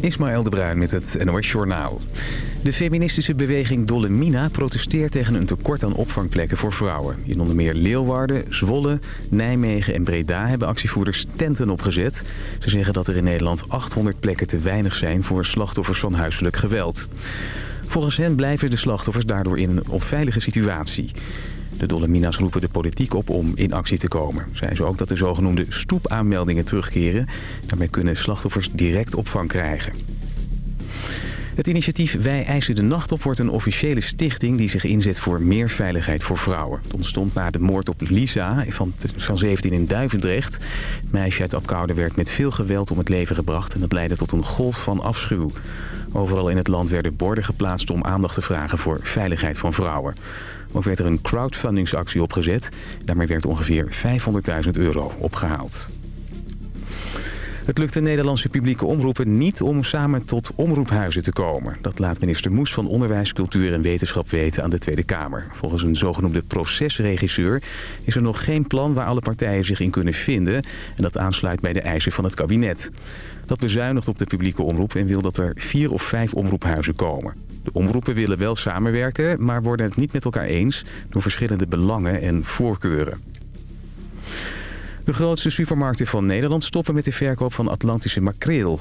Ismaël de Bruin met het NOS Journaal. De feministische beweging Dolle Mina protesteert tegen een tekort aan opvangplekken voor vrouwen. In onder meer Leeuwarden, Zwolle, Nijmegen en Breda hebben actievoerders tenten opgezet. Ze zeggen dat er in Nederland 800 plekken te weinig zijn voor slachtoffers van huiselijk geweld. Volgens hen blijven de slachtoffers daardoor in een onveilige situatie. De Dolomina's roepen de politiek op om in actie te komen. Zij ze ook dat de zogenoemde stoepaanmeldingen terugkeren. Daarmee kunnen slachtoffers direct opvang krijgen. Het initiatief Wij eisen de nacht op wordt een officiële stichting... die zich inzet voor meer veiligheid voor vrouwen. Het ontstond na de moord op Lisa van, van 17 in Duivendrecht. Het meisje uit Apkoude werd met veel geweld om het leven gebracht... en dat leidde tot een golf van afschuw. Overal in het land werden borden geplaatst om aandacht te vragen voor veiligheid van vrouwen. Ook werd er een crowdfundingsactie opgezet. Daarmee werd ongeveer 500.000 euro opgehaald. Het lukt de Nederlandse publieke omroepen niet om samen tot omroephuizen te komen. Dat laat minister Moes van Onderwijs, Cultuur en Wetenschap weten aan de Tweede Kamer. Volgens een zogenoemde procesregisseur is er nog geen plan waar alle partijen zich in kunnen vinden. En dat aansluit bij de eisen van het kabinet. Dat bezuinigt op de publieke omroep en wil dat er vier of vijf omroephuizen komen. De omroepen willen wel samenwerken, maar worden het niet met elkaar eens... door verschillende belangen en voorkeuren. De grootste supermarkten van Nederland stoppen met de verkoop van Atlantische makreel.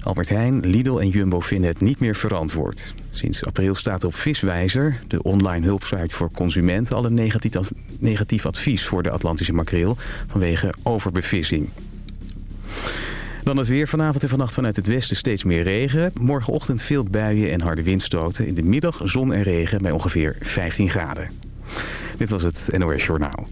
Albert Heijn, Lidl en Jumbo vinden het niet meer verantwoord. Sinds april staat op Viswijzer, de online hulpsite voor consumenten... al een negatief, advies voor de Atlantische makreel vanwege overbevissing. Dan het weer vanavond en vannacht vanuit het westen steeds meer regen. Morgenochtend veel buien en harde windstoten. In de middag zon en regen bij ongeveer 15 graden. Dit was het NOS Journaal.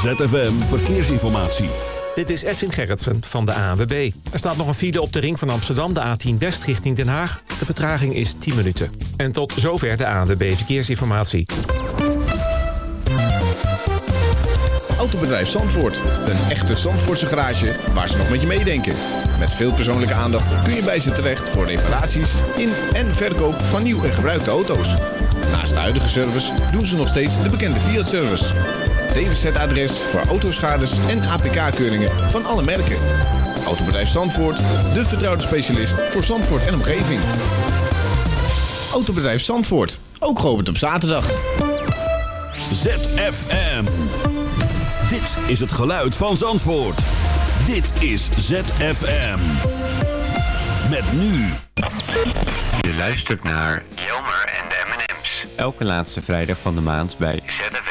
ZFM Verkeersinformatie. Dit is Edwin Gerritsen van de ANWB. Er staat nog een file op de ring van Amsterdam, de A10 West richting Den Haag. De vertraging is 10 minuten. En tot zover de ANWB Verkeersinformatie. Autobedrijf Zandvoort. Een echte Zandvoortse garage waar ze nog met je meedenken. Met veel persoonlijke aandacht kun je bij ze terecht voor reparaties in en verkoop van nieuw en gebruikte auto's. Naast de huidige service doen ze nog steeds de bekende Fiat-service. DWZ-adres voor autoschades en APK-keuringen van alle merken. Autobedrijf Zandvoort, de vertrouwde specialist voor Zandvoort en omgeving. Autobedrijf Zandvoort, ook geopend op zaterdag. ZFM. Dit is het geluid van Zandvoort. Dit is ZFM. Met nu. Je luistert naar Jelmer en de M&M's. Elke laatste vrijdag van de maand bij ZFM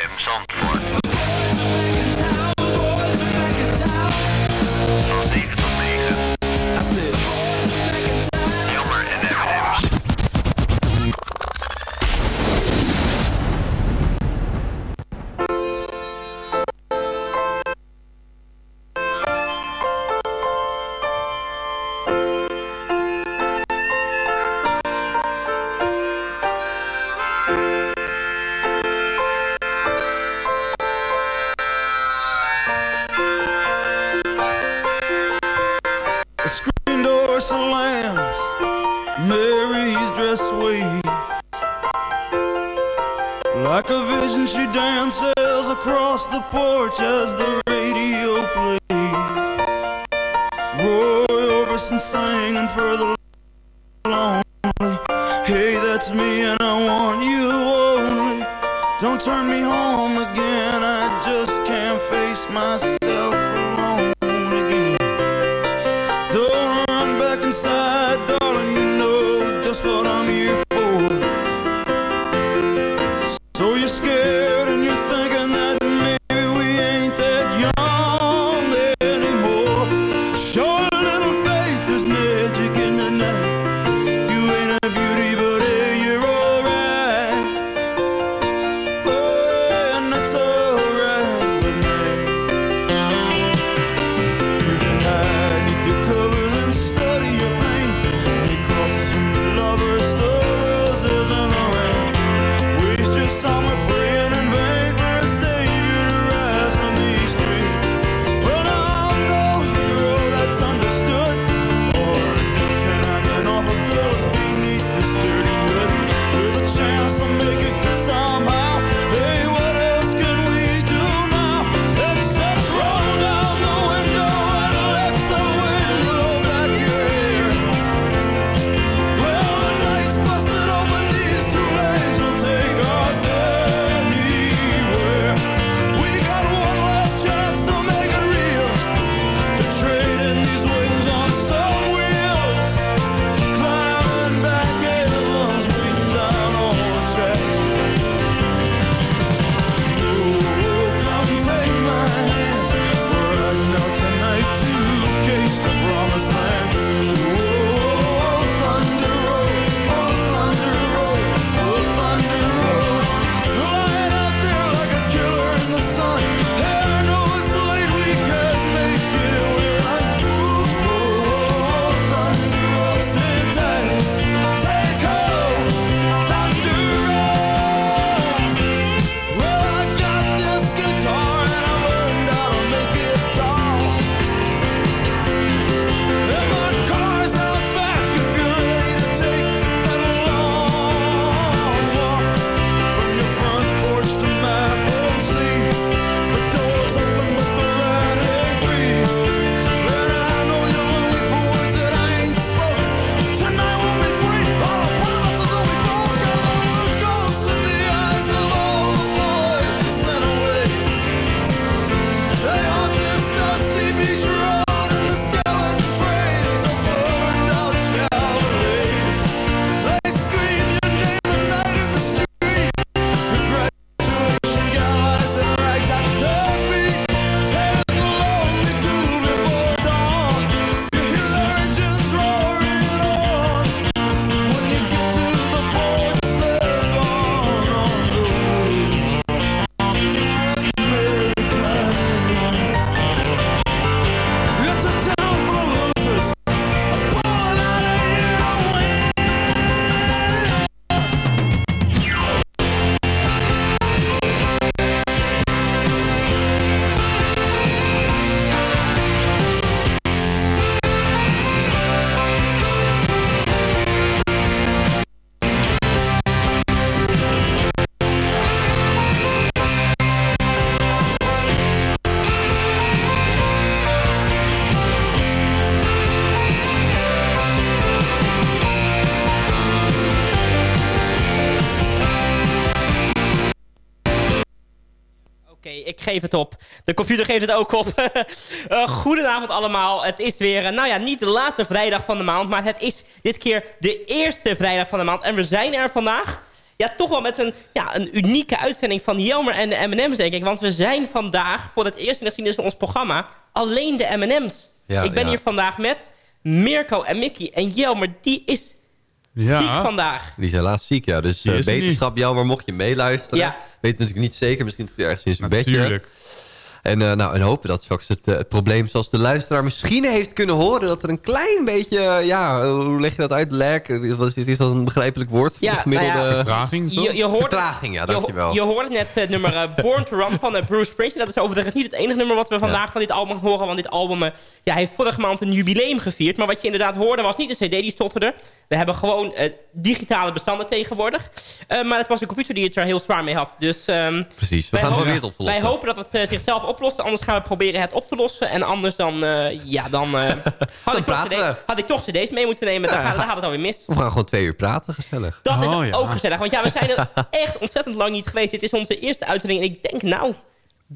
for the lonely. Hey, that's me, and I want you only. Don't turn me home again, I just can't face myself ik geef het op. De computer geeft het ook op. Eh, goedenavond allemaal. Het is weer, eh, nou ja, niet de laatste vrijdag van de maand... maar het is dit keer de eerste vrijdag van de maand. En we zijn er vandaag ja, toch wel met een, ja, een unieke uitzending van Jelmer en de M&M's, denk ik. Want we zijn vandaag, voor het eerst in de geschiedenis van ons programma... alleen de M&M's. Ja, ik ben ja. hier vandaag met Mirko en Mickey. En Jelmer, die is Ja. ziek vandaag. Die is helaas ziek, ja. Dus eh, is er beterschap, jammer mocht je meeluisteren. Ja. Weet natuurlijk niet zeker. Misschien hij ergens in zijn bedje. Natuurlijk. En, eh, nou, en hopen dat straks het, eh, het probleem, zoals de luisteraar misschien heeft kunnen horen... dat er een klein beetje, eh, ja, hoe leg je dat uit? Lag? Wat is, is dat een begrijpelijk woord? voor Ja, de gemiddelde... nou ja, Vertraging, toch? Je, je hoort, Vertraging, ja, je, dankjewel. je hoorde net het nummer Born to Run van Bruce Springsteen. Dat is overigens niet het enige nummer wat we vandaag van dit album horen. Want dit album ja, heeft vorige maand een jubileum gevierd. Maar wat je inderdaad hoorde was niet de cd die stotterde. We hebben gewoon digitale bestanden tegenwoordig. Eh, maar het was de computer die het er heel zwaar mee had. Dus ehm, Precies, we wij gaan het op te lossen. Wij hopen dat het zichzelf oplost. Anders gaan we proberen het op te lossen. En anders dan, eh, ja, dan, eh, had, ik toch praten CD had ik toch cd's mee moeten nemen. Dan, Ja, gaat, dan ga- gaat het alweer mis. We gaan gewoon twee uur praten, gezellig. Dat is Oh, ja. ook gezellig. Want ja, we zijn er echt ontzettend lang niet geweest. Dit is onze eerste uitzending. En ik denk nou,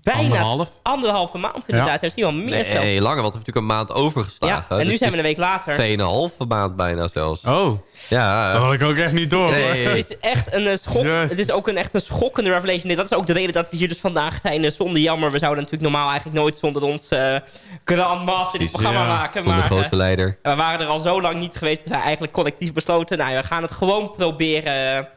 bijna Anderhalf. anderhalve maand inderdaad. Ja. Er is niet wel meer zelfs. Nee, langer, want we hebben natuurlijk een maand Ja, overgeslagen. en nu Dus zijn we het een week later. Tweeënhalve maand bijna zelfs. Oh, Ja, dat had ik ook echt niet door. Nee. Het is echt een eh, schok. Yes. Het is ook een echt een schokkende revelation. Dat is ook de reden dat we hier dus vandaag zijn. eh, Zonder jammer. We zouden natuurlijk normaal eigenlijk nooit zonder ons eh grandmaster dit Precies, programma ja. maken. van de Maar grote leider. we waren er al zo lang niet geweest. Dat we eigenlijk collectief besloten. Nou, we gaan het gewoon proberen.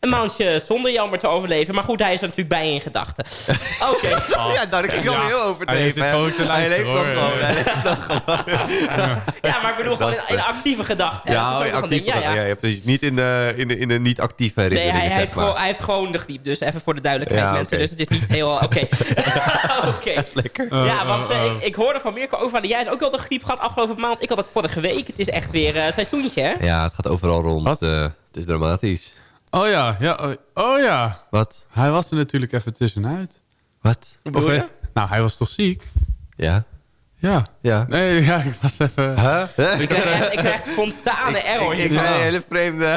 Een maandje zonder jammer te overleven. Maar goed, hij is er natuurlijk bij in gedachten. Oké. ja, nou, dat ik wel Ja. heel Hij overdreven. gewoon te Hij leeft nog gewoon. Hij leeft nog gewoon. Ja, maar ik bedoel gewoon in, in actieve gedachten. Ja, oh, ja, een ding. Ja, ja. Ja, precies. Niet in de, in de, in de niet-actieve Nee, herinneringen, hij, hij, heeft maar. gewoon, hij heeft gewoon de griep. Dus even voor de duidelijkheid, Ja, mensen. Dus het is niet heel... Oké. Oké. Lekker. Ja, want eh, ik, ik hoorde van Mirko over... dat jij hebt ook wel de griep gehad afgelopen maand. Ik had het vorige week. Het is echt weer eh seizoentje, hè? Ja, het gaat overal rond. Wat? eh, het is dramatisch. Oh ja, ja, oh, oh ja. Wat? Hij was er natuurlijk even tussenuit. Wat? Hoe Of bedoel je? is- nou, hij was toch ziek? Ja. Ja. Ja. Nee, ja, ik was even... Huh? Ik krijg echt, ik krijg spontane error Ik, hier. ik ben een hele vreemde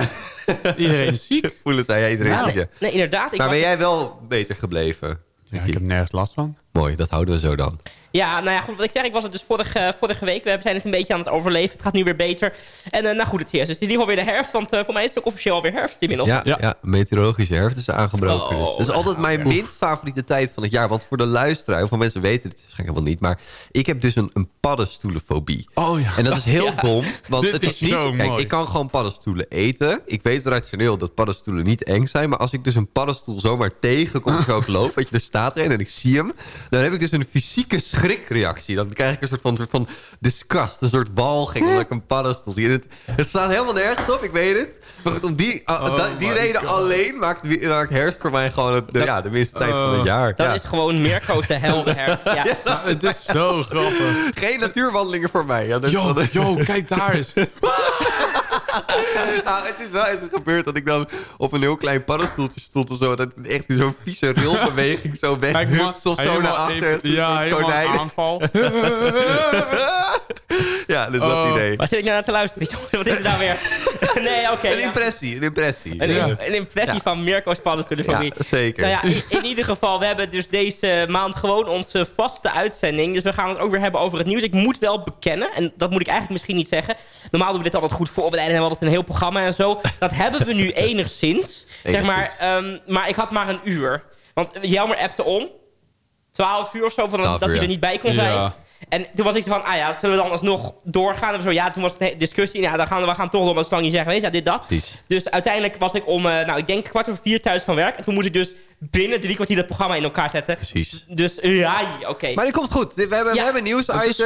Iedereen is ziek. gevoelens bij jij iedereen. Nou. ziek, ja. Nee, inderdaad. Ik Maar ben jij wel beter gebleven? Ja, ik heb nergens last van. Mooi, dat houden we zo dan. Ja, nou ja, goed, wat ik zeg, ik was het dus vorige, vorige week. We zijn het een beetje aan het overleven. Het gaat nu weer beter. En eh, nou goed, het is. Dus het is in ieder geval weer de herfst. Want eh, voor mij is het ook officieel alweer herfst inmiddels. Ja, ja. Ja. meteorologische herfst is aangebroken. Oh, dus. Dat is altijd mijn minst favoriete tijd van het jaar. Want voor de luisteraar, veel mensen weten het waarschijnlijk helemaal niet. Maar ik heb dus een, een paddenstoelenfobie. Oh ja. En dat is heel dom. Want Dit het is is niet. zo Kijk, mooi. ik kan gewoon paddenstoelen eten. Ik weet rationeel dat paddenstoelen niet eng zijn. Maar als ik dus een paddenstoel zomaar tegenkom, als ik ook loop, weet je, er staat er een en ik zie hem. Dan heb ik dus een fysieke schrikreactie. Dan krijg ik een soort van, soort van disgust. Een soort walging omdat ik een paddenstoel zie. Het, het staat helemaal nergens op, ik weet het. Maar goed, om die, ah, Oh da- die reden God. alleen maakt, maakt herfst voor mij gewoon het, de, ja, de minste tijd van het Oh. jaar. Dat Ja. is gewoon Mirko's de helder herfst. Ja. Ja, het is zo grappig. Geen natuurwandelingen voor mij. Ja, dus dat- yo, kijk daar eens. Ah, het is wel eens gebeurd dat ik dan op een heel klein paddenstoeltje stond of zo. Dat het echt in zo'n vieze rilbeweging zo weghupst of zo naar achter. even- Ja, helemaal konijn. aanval. ja, dus dat Oh. idee. Waar zit ik nou naar te luisteren? Wat is het nou weer? nee, oké. Een ja. impressie, een impressie. Een, Ja. een impressie Ja. van Mirko's paddenstoelenfobie. Ja, zeker. Nou ja, in, in ieder geval, we hebben dus deze maand gewoon onze vaste uitzending. Dus we gaan het ook weer hebben over het nieuws. Ik moet wel bekennen, en dat moet ik eigenlijk misschien niet zeggen. Normaal doen we dit altijd goed voorbereiden en hebben we altijd een heel programma en zo. Dat hebben we nu enigszins. Zeg maar, ehm, maar ik had maar een uur. Want Jelmer appte om. 12 uur of zo, van 12 dat uur, hij er niet bij kon zijn. En toen was ik zo van, ah ja, zullen we dan alsnog doorgaan? En zo, ja, toen was het een discussie. Ja, dan gaan we, we gaan toch door, maar het lang niet zeggen. Weet je, ja, dit, dat. Precies. Dus uiteindelijk was ik om, eh, nou, ik denk kwart over vier thuis van werk. En toen moest ik dus binnen drie kwartier dat programma in elkaar zetten. Precies. Dus ja, oké. Maar die komt goed. We hebben, we hebben nieuws het.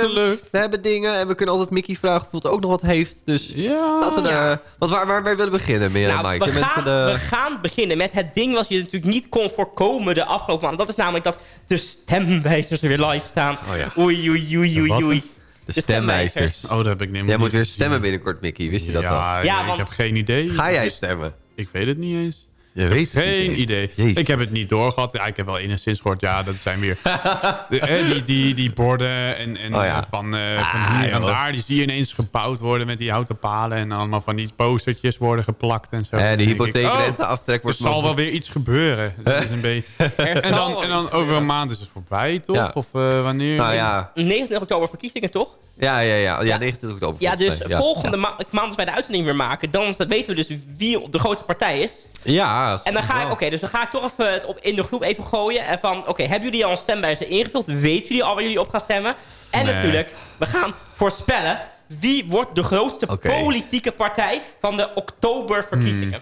We hebben dingen. En we kunnen altijd Mickey vragen of hij ook nog wat heeft. Dus Ja. laten we... Eh, want waar, waar, waar willen we beginnen, meer Nou, Mike? we, De gaan, de... we gaan beginnen met het ding wat je natuurlijk niet kon voorkomen de afgelopen maand. Dat is namelijk dat de stemwijzers weer live staan. Oh ja. Oei, oei, oei, oei, oei. De stemwijzers. Oh, dat heb ik niet Jij moet weer stemmen binnenkort, Mickey. Wist je dat al? Ja, Ja, ik want- heb geen idee. Ga jij stemmen? Ik weet het niet eens. Je weet het Geen niet idee. Jezus. Ik heb het niet doorgehad. Ja, ik heb wel enigszins gehoord. Ja, dat zijn weer de, die, die, die borden en, en Oh ja. van, eh, van hier en daar. Die zie je ineens gebouwd worden met die houten palen. En allemaal van die postertjes worden geplakt en zo. Eh, de hypotheekrenteaftrek oh, wordt Er zal wel weer iets gebeuren. Dat is een beetje... En dan, en dan over een maand is het voorbij, toch? Ja. Of eh, wanneer? Nou ja, 29 oktober verkiezingen, toch? ja, ja, ja. ja Ja. 29 oktober. Ja, dus volgende ma maand als wij de uitzending weer maken... dan weten we dus wie de grootste partij is. Ja, En dan ga ik, oké, dus dan ga ik toch even het op, in de groep even gooien. En van, oké, hebben jullie al een stemwijzer ingevuld? Weten jullie al waar jullie op gaan stemmen? En Nee. natuurlijk, we gaan voorspellen... wie wordt de grootste politieke partij van de oktoberverkiezingen?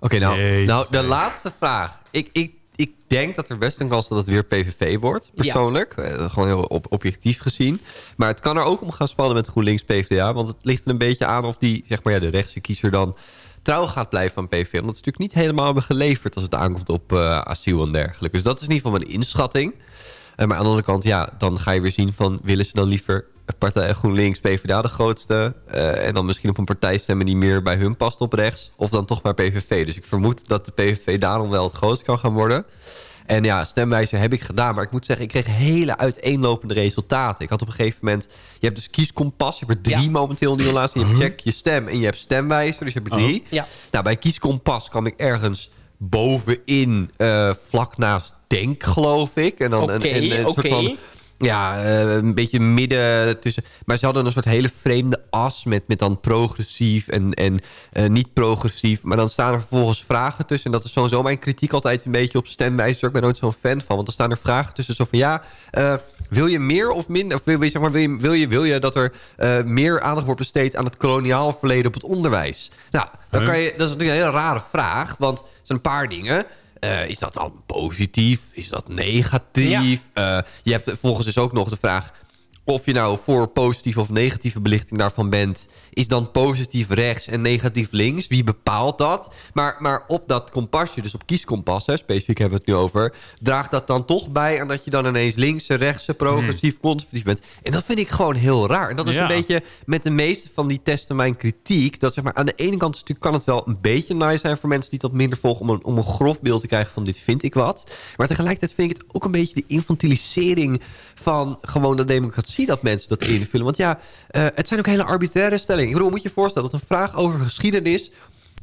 Oké, nou, Jezus. nou, de laatste vraag. Ik, ik, ik denk dat er best een kans dat het weer PVV wordt, persoonlijk. Eh, Gewoon heel op, objectief gezien. Maar het kan er ook om gaan spannen met GroenLinks PvdA. Want het ligt er een beetje aan of die, zeg maar, ja, de rechtse kiezer dan trouw gaat blijven aan PVV. Want dat is natuurlijk niet helemaal hebben geleverd als het aankomt op eh, asiel en dergelijke. Dus dat is in ieder geval mijn inschatting. Eh, maar aan de andere kant, ja, dan ga je weer zien van... willen ze dan liever partij GroenLinks, PvdA de grootste... eh, en dan misschien op een partij stemmen die meer bij hun past op rechts... of dan toch maar PVV. Dus ik vermoed dat de PVV daarom wel het grootste kan gaan worden... En ja, stemwijzer heb ik gedaan. Maar ik moet zeggen, ik kreeg hele uiteenlopende resultaten. Ik had op een gegeven moment... Je hebt dus kieskompas. Je hebt er drie Ja. momenteel in die relatie. Je hebt check je stem en je hebt stemwijzer. Dus je hebt er drie. Ja. Nou, bij kieskompas kwam ik ergens bovenin, eh, vlak naast Denk, geloof ik. En dan een, een, een soort van ja, eh, een beetje midden tussen. Maar ze hadden een soort hele vreemde as met, met dan progressief en, en eh, niet progressief. Maar dan staan er vervolgens vragen tussen. En dat is sowieso mijn kritiek altijd een beetje op stemwijzer. Ik ben nooit zo'n fan van. Want dan staan er vragen tussen zo van ja, eh, wil je meer of minder? Of wil, je, zeg maar, wil, je, wil, je, wil je dat er meer aandacht wordt besteed aan het koloniaal verleden op het onderwijs? Nou, dan kan je, dat is natuurlijk een hele rare vraag. Want er zijn een paar dingen. Eh, is dat dan positief? Is dat negatief? Eh, je hebt volgens dus ook nog de vraag... of je nou voor positieve of negatieve belichting daarvan bent... is dan positief rechts en negatief links? Wie bepaalt dat? Maar, maar op dat kompasje, dus op kieskompas... Hè, specifiek hebben we het nu over... draagt dat dan toch bij aan dat je dan ineens linkse, rechtse... progressief, conservatief bent. En dat vind ik gewoon heel raar. En dat is Ja. een beetje met de meeste van die testen mijn kritiek. Dat zeg maar, aan de ene kant natuurlijk, kan het wel een beetje nice zijn... voor mensen die dat minder volgen... om een, om een grof beeld te krijgen van dit vind ik wat. Maar tegelijkertijd vind ik het ook een beetje de infantilisering... van gewoon de democratie dat mensen dat invullen. Want ja, eh, het zijn ook hele arbitraire stellingen. Ik bedoel, moet je je voorstellen dat een vraag over geschiedenis...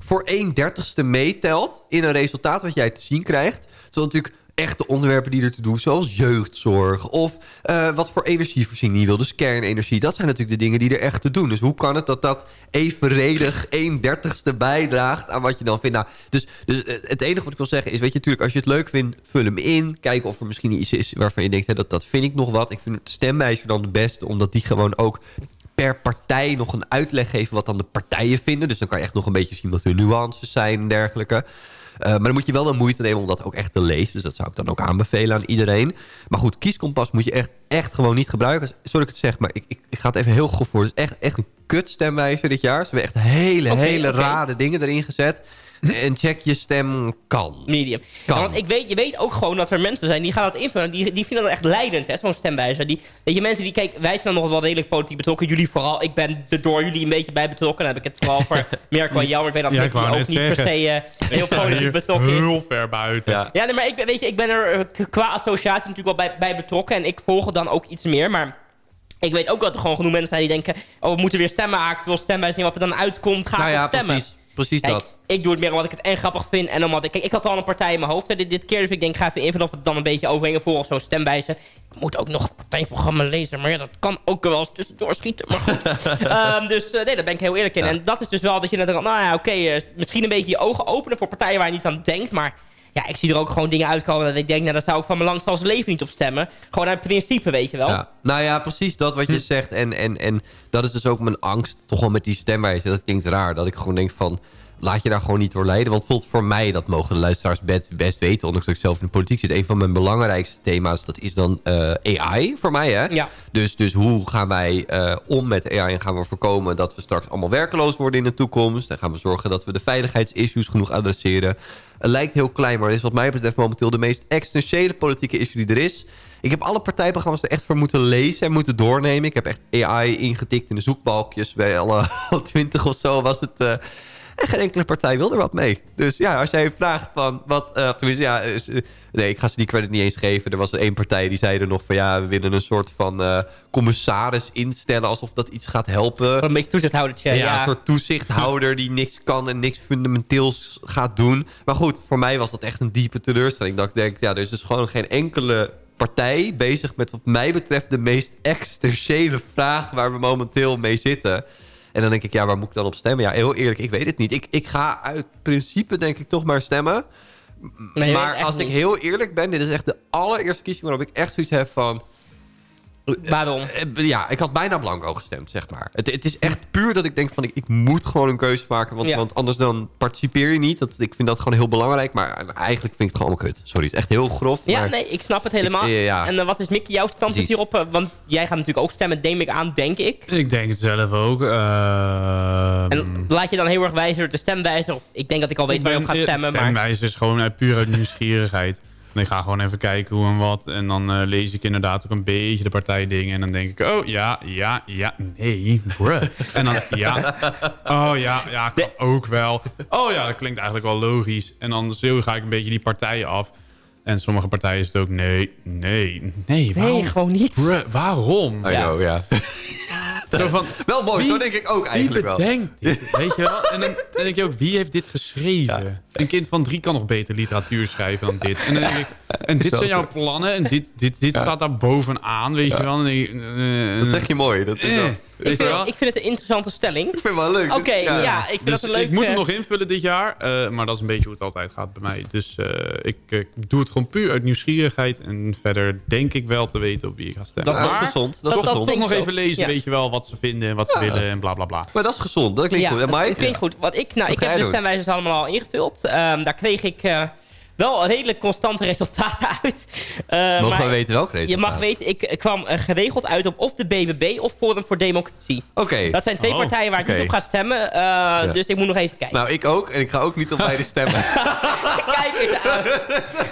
voor 1 dertigste meetelt in een resultaat wat jij te zien krijgt. Terwijl natuurlijk echte onderwerpen die er te doen... zoals jeugdzorg of eh, wat voor energievoorziening je wil. Dus kernenergie. Dat zijn natuurlijk de dingen die er echt te doen. Dus hoe kan het dat dat evenredig 1 dertigste bijdraagt... aan wat je dan vindt? Nou, dus, dus eh, het enige wat ik wil zeggen is... weet je, natuurlijk, als je het leuk vindt, vul hem in. Kijken of er misschien iets is waarvan je denkt... Hè, dat, dat vind ik nog wat. Ik vind het stemwijzer dan de beste... omdat die gewoon ook per partij nog een uitleg geven... wat dan de partijen vinden. Dus dan kan je echt nog een beetje zien wat hun nuances zijn en dergelijke. Eh, maar dan moet je wel de moeite nemen om dat ook echt te lezen. Dus dat zou ik dan ook aanbevelen aan iedereen. Maar goed, kieskompas moet je echt, echt gewoon niet gebruiken. Sorry dat ik het zeg, maar ik, ik, ik ga het even heel goed voor. Het is echt, echt een kut stemwijzer dit jaar. Ze hebben echt hele, hele rare dingen erin gezet. En check je stem kan. Medium. Kan. Ja, want ik weet, je weet ook gewoon dat er mensen zijn die gaan dat invullen. Die, die vinden dat echt leidend, hè, zo'n stemwijzer. Die, weet je, mensen die, kijk, wij zijn dan nog wel redelijk politiek betrokken. Jullie vooral. Ik ben er door jullie een beetje bij betrokken. Dan heb ik het vooral voor Mirko en jou. Maar ik weet dat Ja, Mickey ik wou ook niet per se eh, heel politiek betrokken is. heel ver buiten. Ja. Ja, nee, maar ik ben, weet je, ik ben er eh, qua associatie natuurlijk wel bij, bij betrokken. En ik volg het dan ook iets meer. Maar ik weet ook dat er gewoon genoeg mensen zijn die denken... oh, we moeten weer stemmen. Ah, ik wil zien wat er dan uitkomt. Ga Nou ja, stemmen. precies. Precies Kijk, dat. ik doe het meer omdat ik het en grappig vind. En omdat ik, kijk, ik had al een partij in mijn hoofd hè, dit, dit keer. Dus ik denk, ga even invullen of het dan een beetje overheen volgens zo'n stemwijzer. Ik moet ook nog het partijprogramma lezen. Maar ja, dat kan ook wel eens tussendoor schieten. Maar goed. Ehm, dus eh, nee, daar ben ik heel eerlijk in. Ja. En dat is dus wel dat je dan denkt, nou ja, oké. eh, misschien een beetje je ogen openen voor partijen waar je niet aan denkt. Maar ja, ik zie er ook gewoon dingen uitkomen dat ik denk... nou, daar zou ik van mijn langste leven niet op stemmen. Gewoon uit principe, weet je wel. Ja. Nou ja, precies dat wat je zegt. En, en, en dat is dus ook mijn angst, toch wel met die stemwijzer. Dat klinkt raar, dat ik gewoon denk van... laat je daar gewoon niet door leiden. Want bijvoorbeeld voor mij, dat mogen de luisteraars best, best weten... ondanks dat ik zelf in de politiek zit... een van mijn belangrijkste thema's, dat is dan eh, AI voor mij. Hè? Ja. Dus, dus hoe gaan wij eh, om met AI en gaan we voorkomen... dat we straks allemaal werkeloos worden in de toekomst? Dan gaan we zorgen dat we de veiligheidsissues genoeg adresseren. Het lijkt heel klein, maar is wat mij betreft momenteel... de meest existentiële politieke issue die er is... Ik heb alle partijprogramma's er echt voor moeten lezen en moeten doornemen. Ik heb echt AI ingetikt in de zoekbalkjes. Bij alle twintig of zo was het. eh. En geen enkele partij wil er wat mee. Dus ja, als jij vraagt van wat... eh, tenminste, ja, eh, s- nee, ik ga ze die credit niet eens geven. Er was één partij die zei er nog van... ja, we willen een soort van eh, commissaris instellen... alsof dat iets gaat helpen. Een beetje toezichthoudertje. Ja, Ja, een soort toezichthouder die niks kan en niks fundamenteels gaat doen. Maar goed, voor mij was dat echt een diepe teleurstelling. Dat ik denk, ja, er is dus gewoon geen enkele partij bezig met wat mij betreft de meest existentiële vraag waar we momenteel mee zitten. En dan denk ik, ja, waar moet ik dan op stemmen? Ja, heel eerlijk, ik weet het niet. Ik, ik ga uit principe denk ik toch maar stemmen. Nee, maar als ik heel eerlijk ben, dit is echt de allereerste kiezing waarop ik echt zoiets heb van... Waarom? Eh, Ja, ik had bijna blanco gestemd, zeg maar. Het, het is echt puur dat ik denk van... ik, ik moet gewoon een keuze maken. Want, Ja. want anders dan participeer je niet. Dat, ik vind dat gewoon heel belangrijk. Maar eigenlijk vind ik het gewoon allemaal kut. Sorry, het is echt heel grof. Ja, maar nee, ik snap het helemaal. Ik- ja. En eh, wat is Mickey, jouw standpunt hierop? Eh, want jij gaat natuurlijk ook stemmen, neem ik aan, denk ik. Ik denk het zelf ook. Ehm, En laat je dan heel erg wijzen door de stemwijzer? Of ik denk dat ik al weet waar je op gaat stemmen. Maar Stemwijze is gewoon uit, puur uit nieuwsgierigheid. En ik ga gewoon even kijken hoe en wat. En dan eh, lees ik inderdaad ook een beetje de partijdingen. En dan denk ik, oh ja, ja, ja, nee, bruh. En dan, ja, oh ja, ja, kan ook wel. Oh ja, dat klinkt eigenlijk wel logisch. En dan zo ga ik een beetje die partijen af. En sommige partijen is het ook, nee, nee, nee, waarom? nee, gewoon niet. Bruh, waarom? Know, ja. Zo van, Wel mooi, Wie- zo denk ik ook wie eigenlijk wel. bedenkt dit? Weet je wel? En dan, dan denk je ook, wie heeft dit geschreven? Een kind van drie kan nog beter literatuur schrijven dan dit. En dan denk ik, en dit zijn jouw zo. plannen en dit, dit, dit staat daar bovenaan, weet je wel? En Dat zeg je mooi. Dat is eh, wel- Ik vind, ik vind het een interessante stelling. Ik vind het wel leuk. Oké, ja. ik vind Dus dat een leuk... ik moet hem nog invullen dit jaar, eh, maar dat is een beetje hoe het altijd gaat bij mij. Dus eh, ik eh, doe het gewoon puur uit nieuwsgierigheid. En verder denk ik wel te weten op wie ik ga stemmen. Dat is maar gezond. Dat is dat- dat gezond. toch nog ik even lezen, Ja. weet je wel, wat ze vinden en wat ze Ja. willen en bla bla bla. Maar dat is gezond. Dat klinkt ja, goed. En dat, Mike? dat klinkt goed. Wat ik, nou, ik heb de stemwijzers allemaal al ingevuld. Ehm, daar kreeg ik wel redelijk constante resultaten uit. Eh, Mogen maar we weten welk race? Je mag weten, ik kwam eh, geregeld uit op of de BBB of Forum voor Democratie. Oké. Dat zijn twee Oh, partijen waar ik niet op ga stemmen. eh, Dus ik moet nog even kijken. Nou, ik ook. En ik ga ook niet op beide stemmen. Kijk eens aan.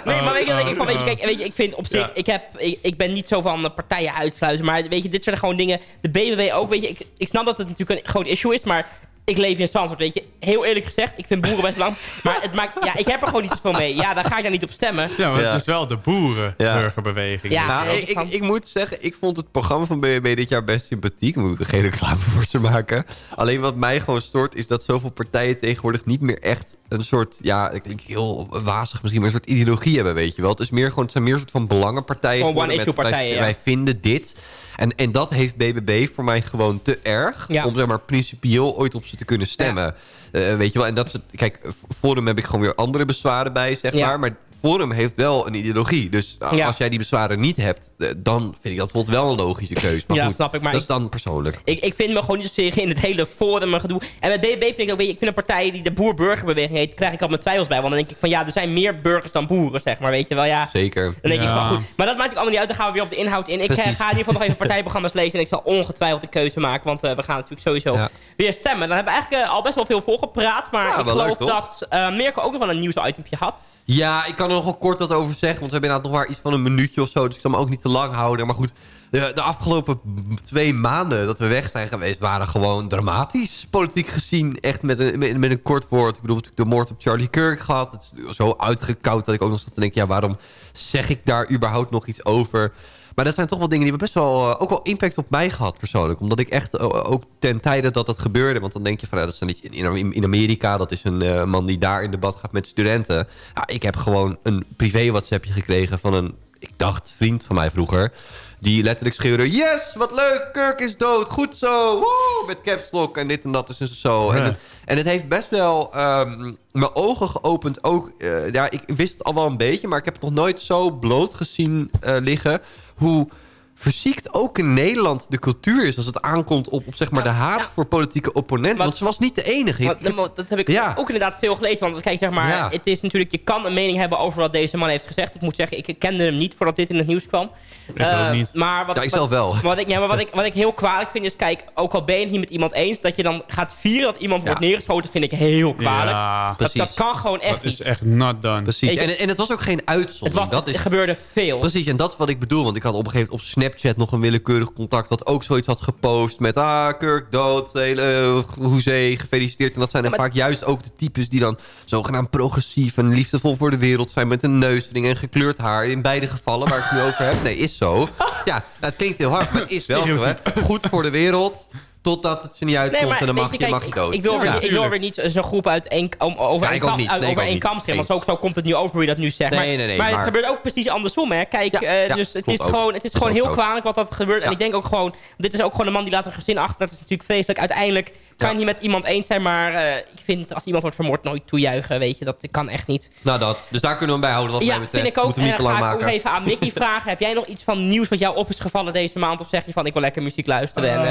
Nee, maar weet je, ik van, weet je, kijk, weet je, ik vind op zich, Ja. ik, heb, ik, ik ben niet zo van partijen uitsluiten, maar weet je, dit zijn gewoon dingen, de BBB ook, weet je, ik, ik snap dat het natuurlijk een groot issue is, maar ik leef in Zandvoort, weet je, heel eerlijk gezegd, ik vind boeren best belangrijk, maar het maakt, ja, ik heb er gewoon niet zoveel mee. Ja, dan ga ik daar niet op stemmen. Ja, maar Ja. het is wel de boerenburgerbeweging. Ja. Nou, ik, ik, ik moet zeggen, ik vond het programma van BBB dit jaar best sympathiek. Moet ik geen reclame voor ze maken. Alleen wat mij gewoon stoort, is dat zoveel partijen tegenwoordig niet meer echt een soort, ja, ik denk heel wazig misschien, maar een soort ideologie hebben, weet je wel. Het, is meer gewoon, het zijn meer een soort van belangenpartijen. Gewoon one-issue met, partijen, wij, ja. wij vinden dit. En, en dat heeft BBB voor mij gewoon te erg. Ja. Om zeg maar principieel ooit op ze te kunnen stemmen. Eh, weet je wel, en dat is het, kijk, Forum heb ik gewoon weer andere bezwaren bij, zeg maar. Maar Forum heeft wel een ideologie. Dus uh, Ja. als jij die bezwaren niet hebt, eh, dan vind ik dat bijvoorbeeld wel een logische keuze. Maar Ja, goed, snap ik, maar dat ik- is dan persoonlijk. Ik, ik vind me gewoon niet zozeer in het hele forum en gedoe. En met BBB vind ik ook, weet je, ik vind een partij die de boer-burgerbeweging heet, krijg ik al mijn twijfels bij. Want dan denk ik van, ja, er zijn meer burgers dan boeren, zeg maar, weet je wel, ja. Zeker. Dan denk ik van goed. Maar dat maakt ook allemaal niet uit. Dan gaan we weer op de inhoud in. Ik eh, Precies. ga in ieder geval nog even partijprogramma's lezen. En ik zal ongetwijfeld een keuze maken. Want eh, we gaan natuurlijk sowieso Ja. weer stemmen. Dan hebben we eigenlijk eh, al best wel veel volgepraat. Maar Ja, ik geloof leuk, dat eh Mirko ook nog wel een nieuwsitempje had. Ja, ik kan er nog wel kort wat over zeggen. Want we hebben inderdaad nog maar iets van een minuutje of zo. Dus ik zal me ook niet te lang houden. Maar goed, de, de afgelopen twee maanden dat we weg zijn geweest... waren gewoon dramatisch, politiek gezien. Echt met een, met, een kort woord. Ik bedoel, natuurlijk de moord op Charlie Kirk gehad. Het is zo uitgekoud dat ik ook nog zat te denken... ja, waarom zeg ik daar überhaupt nog iets over... Maar dat zijn toch wel dingen die hebben best wel, eh, ook wel impact op mij gehad persoonlijk. Omdat ik echt eh, ook ten tijde dat dat gebeurde... want dan denk je van, ja, dat is dan niet in, in Amerika... dat is een eh, man die daar in debat gaat met studenten. Ja, ik heb gewoon een privé WhatsAppje gekregen van een, ik dacht, vriend van mij vroeger... die letterlijk schreeuwde... Yes, wat leuk, Kirk is dood, goed zo, woe! Met caps lock en dit en dat is dus zo. En, het- en het heeft best wel ehm, mijn ogen geopend ook. ja, ik wist het al wel een beetje, maar ik heb het nog nooit zo bloot gezien liggen. Hoe verziekt ook in Nederland de cultuur is... als het aankomt op, op zeg maar, de haat ja. voor politieke opponenten. Want ze was niet de enige. Ik- Want, dat- heb ik Ja. ook inderdaad veel gelezen. Want kijk, zeg maar, Ja. het is natuurlijk, je kan een mening hebben over wat deze man heeft gezegd. Ik moet zeggen, ik kende hem niet voordat dit in het nieuws kwam. Ik Eh, niet. Maar wat, ik zelf wel. Wat ik, ja, maar wat ik, wat ik heel kwalijk vind is, kijk, ook al ben je het niet met iemand eens, dat je dan gaat vieren dat iemand Ja. wordt neergeschoten, vind ik heel kwalijk. Ja, dat, Precies. dat kan gewoon echt dat is echt not done. Precies. En, en het was ook geen Het, uitzondering. was, dat het is, gebeurde veel. Precies, en dat is wat ik bedoel. Want ik had op een gegeven moment op Snapchat nog een willekeurig contact... dat ook zoiets had gepost met... ah, Kirk dood, hele uh, hoezee, gefeliciteerd. En dat zijn dan vaak juist ook de types die dan... zogenaamd progressief en liefdevol voor de wereld zijn... met een neusring en gekleurd haar. In beide gevallen waar ik het nu over heb. Nee, is zo. Ja, nou, het klinkt heel hard, maar het is wel zo. Hè? Goed voor de wereld... Totdat het ze niet uitkomt Nee, maar en dan mag je, mag je dood. Ik wil weer, Ja. ik wil weer niet zo'n groep uit één, over Ja, één ik ook kam, niet. uit- Nee, ik over ook één niet. kam scheren. Want zo, zo komt het nu over hoe je dat nu zegt. Nee, maar nee, nee, maar, het gebeurt ook precies andersom. Hè. Kijk, Ja, eh, ja, dus het is gewoon, het is gewoon heel zo. kwalijk wat dat gebeurt. En ik denk ook gewoon, dit is ook gewoon een man die laat een gezin achter. Dat is natuurlijk vreselijk. Uiteindelijk kan je Ja. niet met iemand eens zijn. Maar eh, ik vind als iemand wordt vermoord nooit toejuichen. Weet je, dat kan echt niet. Nou dat. Dus daar kunnen we hem bij houden wat ja, mij betreft. vind ik ook. Moeten En dan te ga ik ook even aan Mickey vragen. Heb jij nog iets van nieuws wat jou op is gevallen deze maand? Of zeg je van, ik wil lekker muziek luisteren en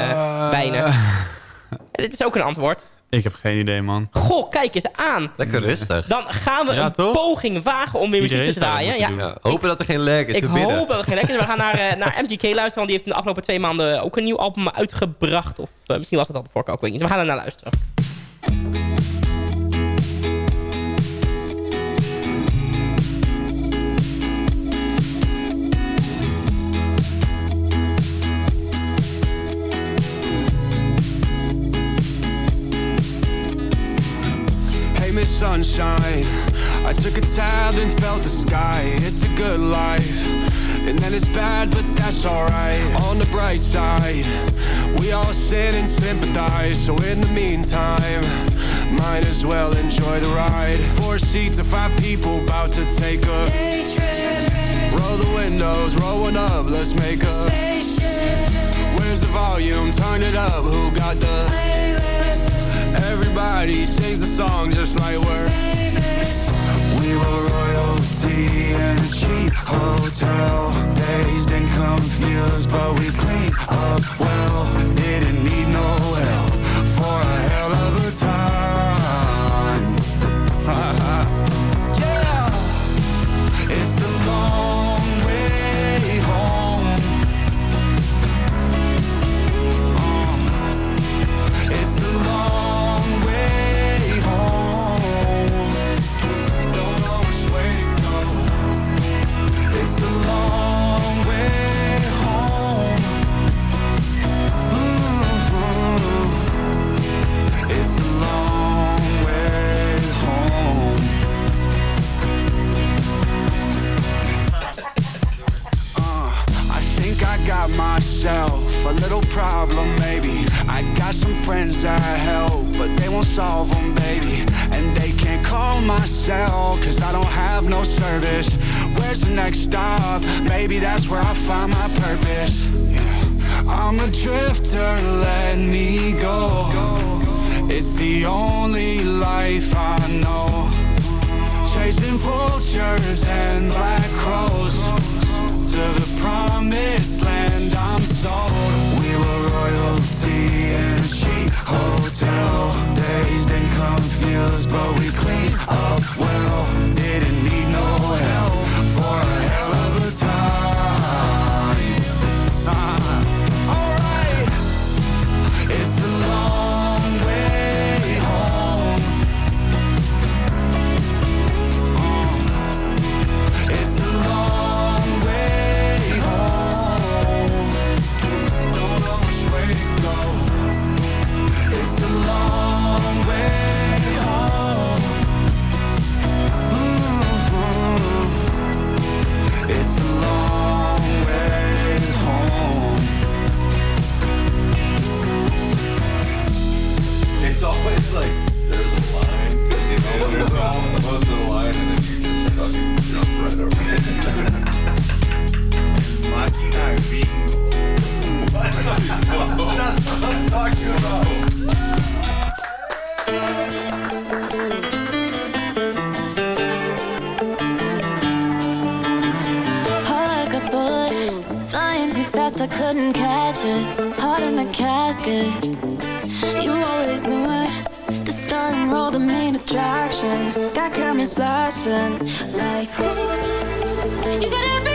bijna? Dit is ook een antwoord. Ik heb geen idee, man. Goh, kijk eens aan. Lekker rustig. Dan gaan we Ja, een toch? poging wagen om weer Iedereen muziek te dat draaien. Ja, Ja, hopen dat er geen lag is. ik hoop dat het geen lekker is. We gaan naar, eh, naar MGK luisteren, want die heeft in de afgelopen twee maanden ook een nieuw album uitgebracht. Of eh, misschien was het al de vorige ook, weet niet. We gaan er naar luisteren. Hey, Sunshine. I took a tab and felt the sky. It's a good life. And then it's bad, but that's alright. On the bright side, we all sit and sympathize. So in the meantime, might as well enjoy the ride. Four seats of five people about to take a Day trip, roll the windows, roll one up, let's make a. spaceship, Where's the volume? Turn it up. Who got the? Everybody sings the song just like we're. We were royalty in a cheap hotel. Dazed and confused, but we cleaned up well. Didn't need no help for a hell of a time. Talking about. Heart like a bullet, flying too fast, I couldn't catch it. Heart in the casket, you always knew it. The starting role, the main attraction. Got cameras flashing, like. You got everybody's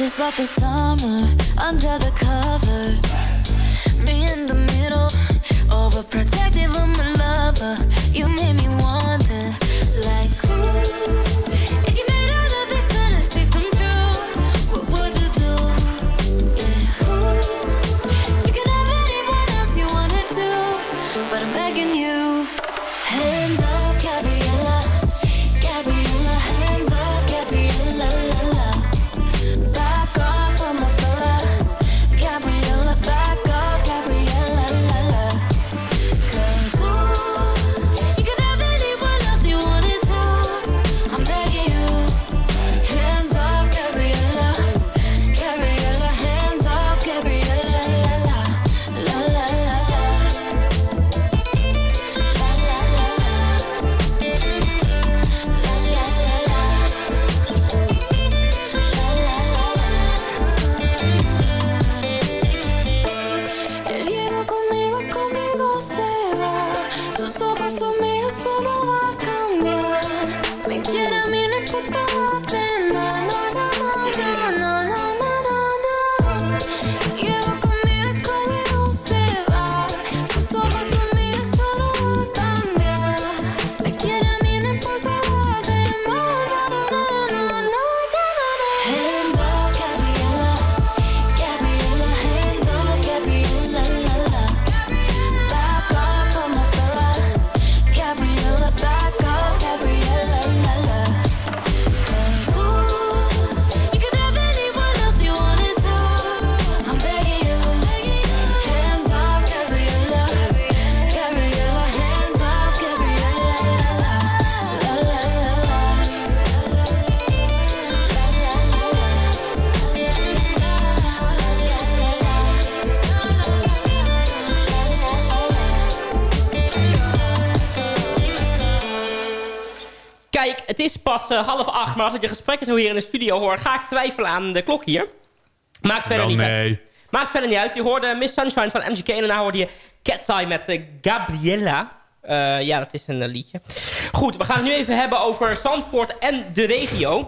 you just like the summer under the cover. Me in the middle, overprotective of my zo hier in de studio hoor... ga ik twijfelen aan de klok hier. Maakt verder Wel niet uit. Maakt verder niet uit. Je hoorde Miss Sunshine van MGK en daarna hoorde je Cat's Eye met eh, Gabriella. Eh, ja, dat is een eh, liedje. Goed, we gaan het nu even hebben over Zandvoort en de regio.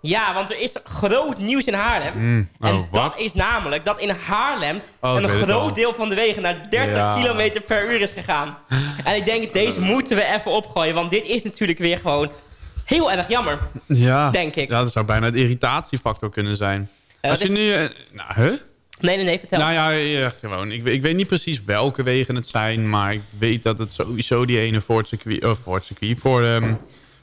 Ja, want er is groot nieuws in Haarlem. Mm, oh, en dat wat? is namelijk dat in Haarlem Oh, een groot deel van de wegen naar 30 Ja. kilometer per uur is gegaan. en ik denk, deze moeten we even opgooien. Want dit is natuurlijk weer gewoon heel erg jammer. Ja. Denk ik. Ja, dat zou bijna het irritatiefactor kunnen zijn. Ja, Als je is- nu... eh, nou, huh? Nee, nee, nee, vertel. Nou ja, ja, gewoon. Ik, weet- ik weet niet precies welke wegen het zijn, maar ik weet dat het sowieso die ene voor het circuit, oh, voor, het circuit, voor, ehm,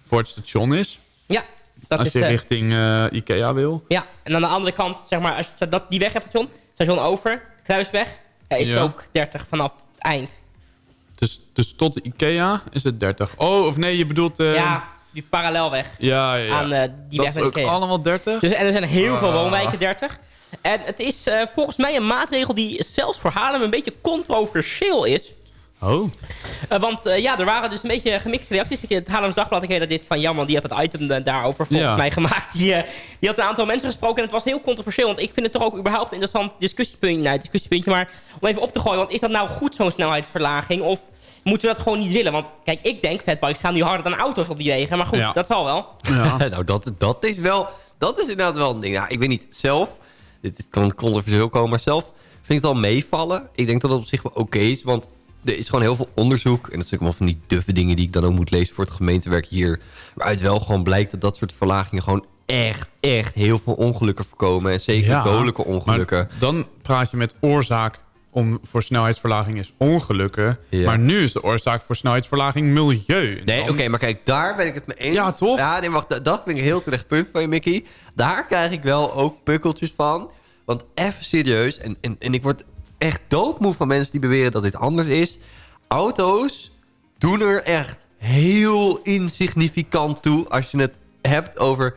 voor het station is. ja, dat als je eh, richting eh, Ikea wil. Ja, en aan de andere kant, zeg maar, als je dat, die weg hebt, station, station over, Kruisweg, eh, is Ja. het ook 30 vanaf het eind. Dus, dus tot Ikea is het 30. Oh, of nee, je bedoelt... eh, ja, die parallelweg ja, ja, ja. aan eh, die dat weg is ook Ikea. allemaal 30? Dus, en er zijn heel veel Ah. woonwijken 30. En het is eh, volgens mij een maatregel die zelfs voor Haarlem een beetje controversieel is. Oh. Eh, want ja, er waren dus een beetje gemixte reacties. Ik- Het Haarlems Dagblad, ik dat dit van Jan, want die had het item daarover volgens Ja. mij gemaakt. Die, die had een aantal mensen gesproken en het was heel controversieel. Want ik vind het toch ook überhaupt een interessant discussiepuntje. Nou, discussiepuntje, maar om even op te gooien. Want is dat nou goed, zo'n snelheidsverlaging? Of moeten we dat gewoon niet willen? Want kijk, ik denk, fatbikes gaan nu harder dan auto's op die wegen. Maar goed, Ja. dat zal wel. Ja. nou, dat, dat is wel... Dat is inderdaad wel een ding. Ja, ik weet niet, zelf... Dit, dit kan controversieel komen, maar zelf vind ik het al meevallen. Ik denk dat het op zich wel oké is, want er is gewoon heel veel onderzoek. En dat zijn ook wel van die duffe dingen die ik dan ook moet lezen voor het gemeentewerk hier. Waaruit wel gewoon blijkt dat dat soort verlagingen gewoon echt, echt heel veel ongelukken voorkomen. En zeker Ja, dodelijke ongelukken. Dan praat je met oorzaak om, voor snelheidsverlaging is ongelukken. Ja. Maar nu is de oorzaak voor snelheidsverlaging milieu. Nee, oké, maar kijk, daar ben ik het mee eens. Ja, toch? Ja, nee, wacht, dat- dat vind ik een heel terecht punt van je, Mickey. Daar krijg ik wel ook pukkeltjes van. Want even serieus, en, en, en ik word echt doodmoe van mensen die beweren dat dit anders is. Auto's doen er echt heel insignificant toe als je het hebt over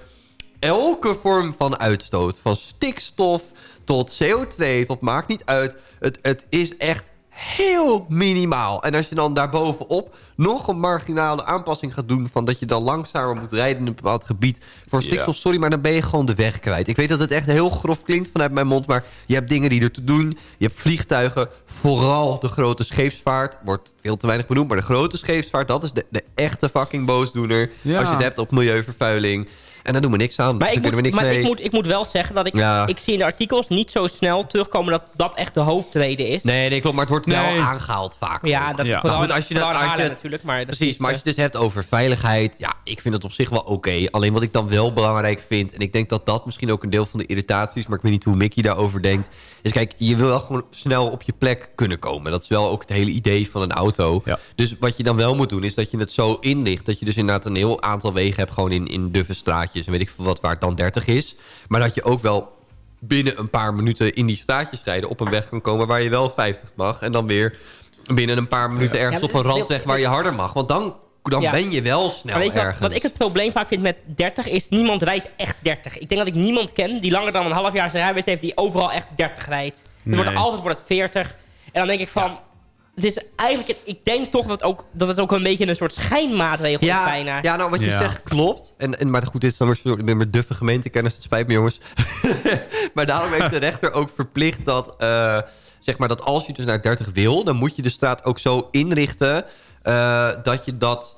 elke vorm van uitstoot. Van stikstof tot CO2, tot maakt niet uit. Het, het is echt heel minimaal. En als je dan daarbovenop nog een marginale aanpassing gaat doen... van dat je dan langzamer moet rijden in een bepaald gebied... voor stikstof, sorry, maar dan ben je gewoon de weg kwijt. Ik weet dat het echt heel grof klinkt vanuit mijn mond... maar je hebt dingen die er te doen. Je hebt vliegtuigen, vooral de grote scheepsvaart. Wordt veel te weinig benoemd, maar de grote scheepsvaart... dat is de, de echte fucking boosdoener. Ja. Als je het hebt op milieuvervuiling... En daar doen we niks aan. Maar, ik moet, niks maar mee. ik, moet, ik moet wel zeggen dat ik, Ja. ik zie in de artikels niet zo snel terugkomen dat dat echt de hoofdreden is. Nee, nee, klopt. Maar het wordt wel aangehaald vaak. Ja, ook. dat Ja. vooral, Maar goed, als je dat- als natuurlijk. Maar dat Precies, maar als je het dus hebt over veiligheid... ja, ik vind het op zich wel oké. Alleen wat ik dan wel belangrijk vind... en ik denk dat dat misschien ook een deel van de irritatie is... maar ik weet niet hoe Mickey daarover denkt... is kijk, je wil wel gewoon snel op je plek kunnen komen. Dat is wel ook het hele idee van een auto. Ja. Dus wat je dan wel moet doen, is dat je het zo inricht... dat je dus inderdaad een heel aantal wegen hebt... gewoon in, in duffe straatjes en weet ik veel wat... waar het dan 30 is. Maar dat je ook wel binnen een paar minuten in die straatjes rijden... op een weg kan komen waar je wel 50 mag... en dan weer binnen een paar minuten ergens Ja, op een randweg waar je harder mag. Want dan, dan Ja. ben je wel snel Maar weet je wat, ergens. wat ik het probleem vaak vind met 30 is... niemand rijdt echt 30. Ik denk dat ik niemand ken die langer dan een half jaar zijn rijbewijs heeft... die overal echt 30 rijdt. Het wordt altijd wordt het 40. En dan denk ik van... Het is eigenlijk... Ik denk toch dat, ook, dat het ook een beetje een soort schijnmaatregel is bijna. ja, nou wat je Ja. zegt klopt. En, en, maar goed, dit is dan weer ben met duffe gemeentekennis. Het spijt me jongens. maar daarom heeft de rechter ook verplicht dat... eh, zeg maar dat als je dus naar 30 wil... dan moet je de straat ook zo inrichten... eh, dat je dat...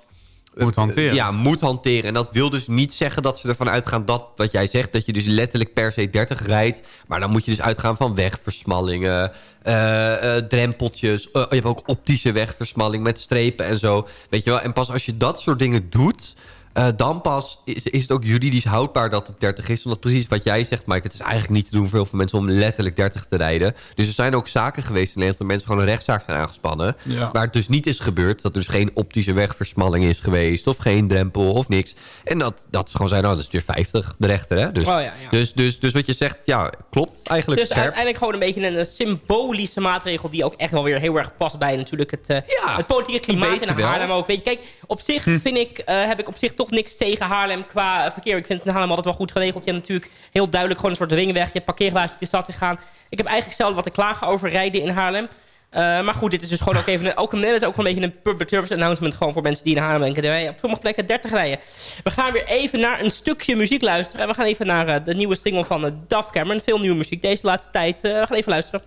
eh, Moet hanteren. Ja, moet hanteren. En dat wil dus niet zeggen dat ze ervan uitgaan dat, wat jij zegt... dat je dus letterlijk per se 30 rijdt. Maar dan moet je dus uitgaan van wegversmallingen... eh, eh, drempeltjes. Eh, je hebt ook optische wegversmalling met strepen en zo. Weet je wel? En pas als je dat soort dingen doet... eh, dan pas is, is het ook juridisch houdbaar dat het 30 is. Omdat precies wat jij zegt, Mike... het is eigenlijk niet te doen voor heel veel mensen om letterlijk 30 te rijden. Dus er zijn ook zaken geweest in Nederland... dat mensen gewoon een rechtszaak zijn aangespannen. Ja. Waar het dus niet is gebeurd. Dat er dus geen optische wegversmalling is geweest. Of geen drempel of niks. En dat, dat ze gewoon zijn, nou, dat is weer 50, de rechter. Hè? Dus, Oh ja, ja. Dus, dus, dus wat je zegt, ja, klopt eigenlijk. Dus scherp. uiteindelijk gewoon een beetje een, symbolische maatregel... die ook echt wel weer heel erg past bij natuurlijk het, eh, Ja, het politieke klimaat in. Haarlem ook. Weet je, kijk, op zich vind ik, eh, heb ik op zich toch niks tegen Haarlem qua eh, verkeer. Ik vind het in Haarlem altijd wel goed geregeld. Je hebt natuurlijk heel duidelijk gewoon een soort ringweg. Je hebt parkeergarages de stad in gaan. Ik heb eigenlijk zelf wat te klagen over rijden in Haarlem. Eh, maar goed, dit is dus gewoon ook even een, ook een, is ook een beetje een public service announcement gewoon voor mensen die in Haarlem denken. wij op sommige plekken 30 rijden. We gaan weer even naar een stukje muziek luisteren. En we gaan even naar eh, de nieuwe single van uh, Cameron. Veel nieuwe muziek deze laatste tijd. We gaan even luisteren.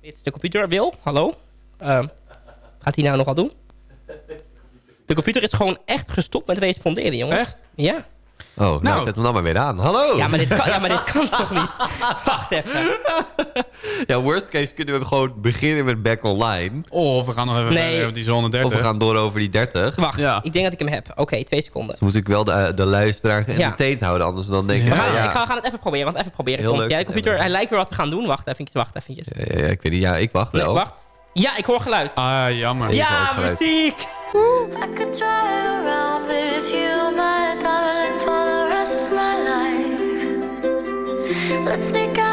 Dit is de computer. Wil, hallo. Ehm, gaat hij nou nog wat doen? De computer is gewoon echt gestopt met responderen, jongens. Echt? Ja. Oh, nou, Nou. zet hem dan maar weer aan. Hallo! Ja, maar dit kan, ja, maar dit kan toch niet? Wacht even. Ja, worst case kunnen we gewoon beginnen met back online. Of we gaan nog even Nee. verder over die zone 30. Of we gaan door over die 30. Wacht, Ja. ik denk dat ik hem heb. Oké, twee seconden. Dan moet ik wel de, de luisteraar geïnteresseerd houden. Anders dan denk ik... We Ja. gaan, Ja, Ik ga, we gaan het even proberen, want even proberen. Heel Komt, leuk. ja, de computer, hij lijkt weer wat te gaan doen. Wacht eventjes, wacht eventjes. Ja, ja, ik weet niet. Ja, ik wacht Nee, wel. wacht. Ja, ik hoor geluid. Ah, jammer. ja, muziek! Let's sneak out.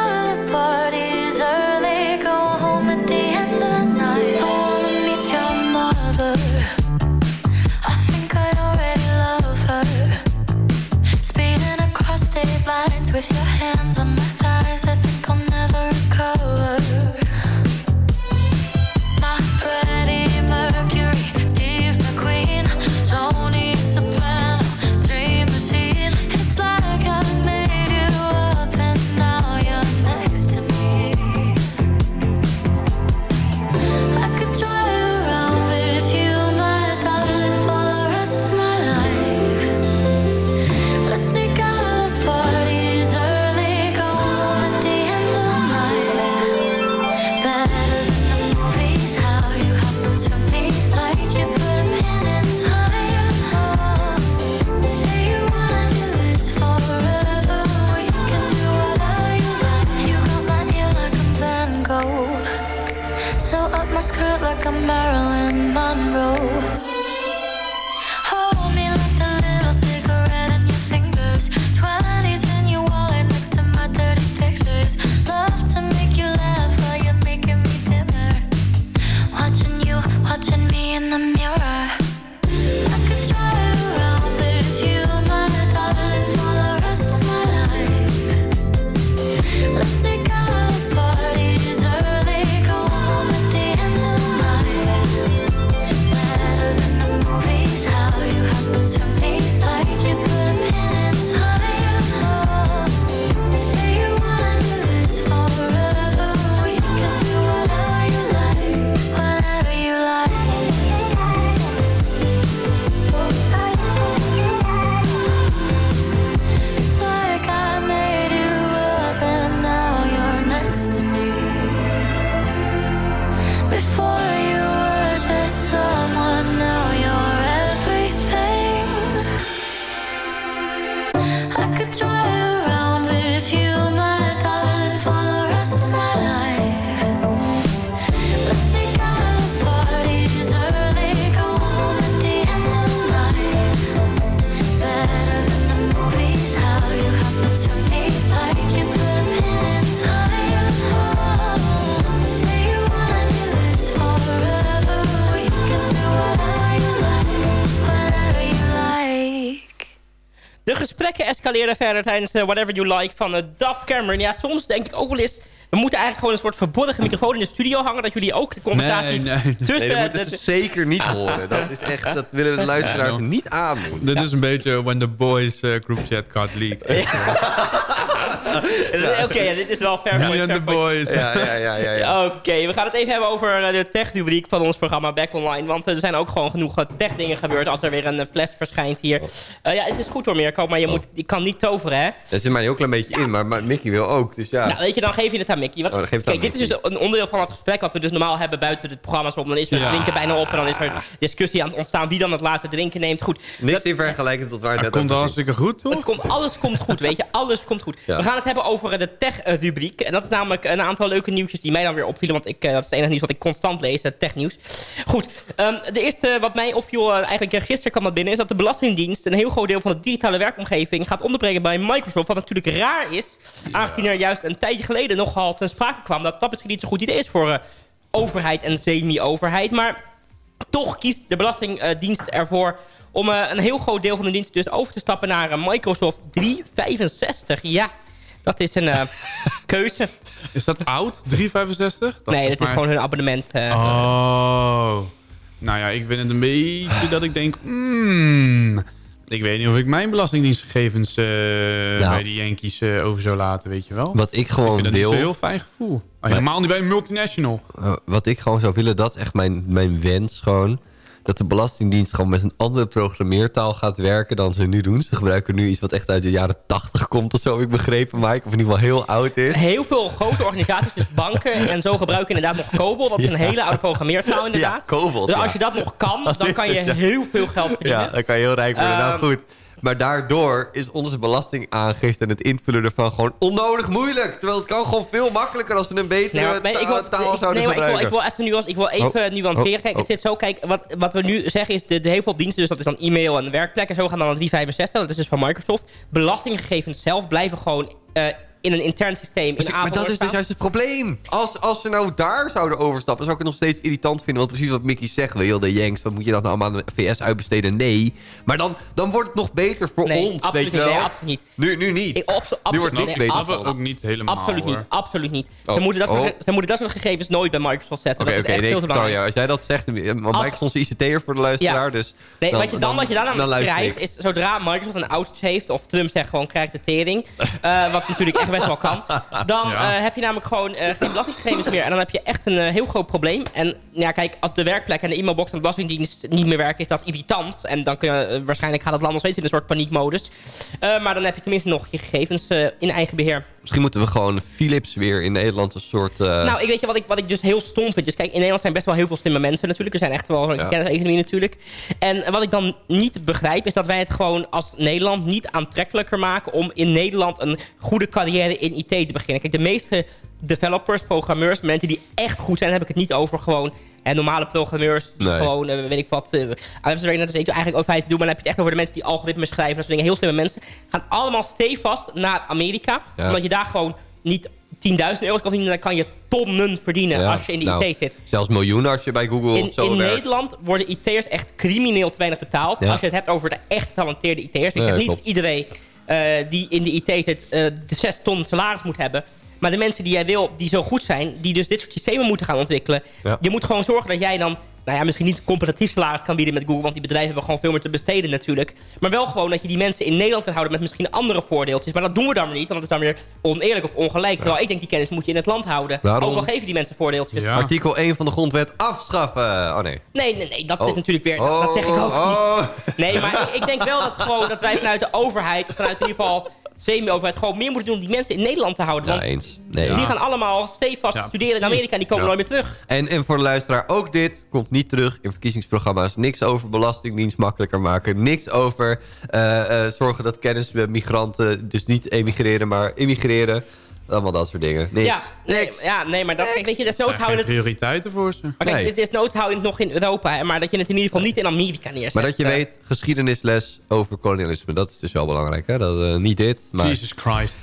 Verder tijdens eh, Whatever You Like van uh, Duff Cameron. Ja, soms denk ik ook wel eens... We moeten eigenlijk gewoon een soort verborgen microfoon in de studio hangen... dat jullie ook de conversaties Nee, nee, nee. tussen... Nee, dat moeten de- ze zeker niet horen. Dat, is echt, dat willen de luisteraars niet aandoen. Dit is een beetje when the boys eh, group chat got leaked. Oké, ja, dit is wel fair Me point, and fair the point. boys. Ja, ja, ja, ja. ja. Oké, we gaan het even hebben over eh, de tech-rubriek van ons programma Back Online. Want er zijn ook gewoon genoeg eh, tech-dingen gebeurd als er weer een fles verschijnt hier. Eh, ja, het is goed hoor, Mirko, maar je, moet, je kan niet toveren, hè? Dat zit mij een heel klein beetje in, maar, maar Mickey wil ook. Dus ja. Nou, weet je, dan geef je het aan Mickey. Want, Oh, het aan kijk, dit is dus een onderdeel van het gesprek wat we dus normaal hebben buiten de programma's om. Dan is er Ja. drinken bijna op en dan is er discussie aan het ontstaan wie dan het laatste drinken neemt. Goed, Niks in vergelijking tot waar het net komt hartstikke goed, toch? het komt, alles komt goed, weet je. Alles komt goed. Ja. We gaan het hebben over eh, de tech-rubriek. En dat is namelijk een aantal leuke nieuwtjes die mij dan weer opvielen. Want ik, eh, dat is het enige nieuws wat ik constant lees, het technieuws. Goed, ehm, de eerste wat mij opviel, eh, eigenlijk eh, gisteren kwam dat binnen... is dat de Belastingdienst een heel groot deel van de digitale werkomgeving... gaat onderbrengen bij Microsoft. Wat natuurlijk raar is, aangezien er juist een tijdje geleden... nogal ten sprake kwam dat dat misschien niet zo'n goed idee is voor... eh, overheid en semi-overheid. Maar toch kiest de Belastingdienst ervoor om eh, een heel groot deel van de dienst dus over te stappen naar eh, Microsoft 365. Ja, dat is een keuze. Is dat oud? 365? nee, dat is gewoon hun abonnement. Oh. Nou ja, ik vind het een beetje dat ik denk... hmm, ik weet niet of ik mijn belastingdienstgegevens eh, bij die Yankees eh, over zou laten, weet je wel. Wat ik ik gewoon vind dat niet wil... zo'n heel fijn gevoel. Helemaal niet bij een multinational. Uh, wat ik gewoon zou willen, dat is echt mijn, mijn wens gewoon. Dat de Belastingdienst gewoon met een andere programmeertaal gaat werken dan ze nu doen. Ze gebruiken nu iets wat echt uit de jaren 80 komt of zo, heb ik begrepen, Mike. Of in ieder geval heel oud is. Heel veel grote organisaties, dus banken en zo gebruiken inderdaad nog COBOL. Dat is een hele oude programmeertaal inderdaad. Ja, COBOL, Dus als je dat nog kan, dan kan je heel veel geld verdienen. Ja, dan kan je heel rijk worden. nou Ehm, goed. Maar daardoor is onze belastingaangifte en het invullen ervan gewoon onnodig moeilijk. Terwijl het kan gewoon veel makkelijker als we een betere Nee, maar, ik wil, taal ik- zouden nee, maar ik wil, ik wil even, nuance, ik wil even Oh, nuanceren. oh, Kijk, oh. het zit zo. Kijk, wat, wat we nu zeggen is... De, de heel veel diensten, dus dat is dan e-mail en werkplek en zo... gaan dan naar 365. Dat is dus van Microsoft. Belastinggegevens zelf blijven gewoon... eh, in een intern systeem in maar dat is dus juist het probleem. Als, als ze nou daar zouden overstappen, zou ik het nog steeds irritant vinden. Want precies wat Mickey zegt, wel, de Yanks, wat moet je dat nou allemaal aan de VS uitbesteden? Nee. Maar dan, dan wordt het nog beter voor Nee, ons, absoluut weet je niet. wel. Nee, absoluut niet. Nu, nu niet. Ik- abso- nu absoluut wordt niks niet. beter Ab- voor Ook niet helemaal, Absoluut hoor. niet, absoluut niet. Oh. Ze, moeten dat soort, Oh. ze moeten dat soort gegevens nooit bij Microsoft zetten. Oké, dat oké, is echt nee, jou. Als jij dat zegt, want Mike is onze ICT'er voor de luisteraar, dus... Nee, wat je dan, wat je dan, dan krijgt, ik. is zodra Microsoft een outage heeft... of Trump zegt gewoon, krijgt de tering... eh, wat natuurlijk echt best wel kan... dan Ja. eh, heb je namelijk gewoon eh, geen belastinggegevens meer. En dan heb je echt een eh, heel groot probleem. En ja, kijk, als de werkplek en de e-mailbox van de Belastingdienst niet meer werken... is dat irritant. En dan kun je, eh, waarschijnlijk gaat het land nog steeds in een soort paniekmodus. Eh, maar dan heb je tenminste nog je gegevens eh, in eigen beheer. Misschien moeten we gewoon Philips weer in Nederland een soort... eh, Nou, ik weet je wat ik, wat ik dus heel stom vind. Dus kijk, in Nederland zijn best wel heel veel slimme mensen natuurlijk. Er zijn echt wel een Ja. kenniseconomie natuurlijk. En wat ik dan niet begrijp, is dat wij het gewoon als Nederland niet aantrekkelijker maken... om in Nederland een goede carrière in IT te beginnen. Kijk, de meeste developers, programmeurs, mensen die echt goed zijn... heb ik het niet over gewoon hè, normale programmeurs... die Nee. gewoon, eh, weet ik wat, uh, dat is eigenlijk over feiten doen... maar dan heb je het echt over de mensen die algoritmes schrijven. Dat soort dingen, heel slimme mensen. Gaan allemaal stevast naar Amerika. Ja. Omdat je daar gewoon niet 10.000 euro's kan verdienen... dan kan je tonnen verdienen ja, als je in de nou, IT zit. Zelfs miljoenen als je bij Google In, of zo in werkt. Nederland worden IT'ers echt crimineel te weinig betaald. Ja. Als je het hebt over de echt getalenteerde IT'ers. Ik zeg niet klopt. iedereen eh, die in de IT zit eh, de 6 ton salaris moet hebben. Maar de mensen die jij wil, die zo goed zijn... die dus dit soort systemen moeten gaan ontwikkelen... Ja. je moet gewoon zorgen dat jij dan... nou ja, misschien niet competitief salaris kan bieden met Google... want die bedrijven hebben gewoon veel meer te besteden natuurlijk. Maar wel gewoon dat je die mensen in Nederland kan houden... met misschien andere voordeeltjes. Maar dat doen we dan weer niet, want dat is dan weer oneerlijk of ongelijk. Terwijl ik denk, die kennis moet je in het land houden. Ook al geven die mensen voordeeltjes. Ja. Artikel 1 van de grondwet afschaffen. Oh nee. Nee, nee, nee, dat Oh. is natuurlijk weer... dat, dat zeg ik ook Oh, niet. oh. Nee, maar ik, ik denk wel dat, gewoon, dat wij vanuit de overheid... of vanuit in ieder geval semi-overheid... gewoon meer moeten doen om die mensen in Nederland te houden. Ja, Want eens. Nee. die gaan allemaal stevast Ja, studeren in. Amerika... en die komen Ja. nooit meer terug. En, en voor de luisteraar, ook dit komt niet terug in verkiezingsprogramma's. Niks over belastingdienst makkelijker maken. Niks over eh, eh, zorgen dat kennismigranten dus niet emigreren, maar immigreren. Allemaal dat soort dingen. Niks. Ja, nee, ja, nee, maar dat, kijk, weet je, desnoods hou je het... prioriteiten voor ze. Maar kijk, Nee. dit desnoods hou je het nog in Europa, hè, maar dat je het in ieder geval niet in Amerika neerzet. Maar dat je weet, geschiedenisles over kolonialisme. Dat is dus wel belangrijk. Hè? Dat, eh, niet dit, maar... Jesus Christ.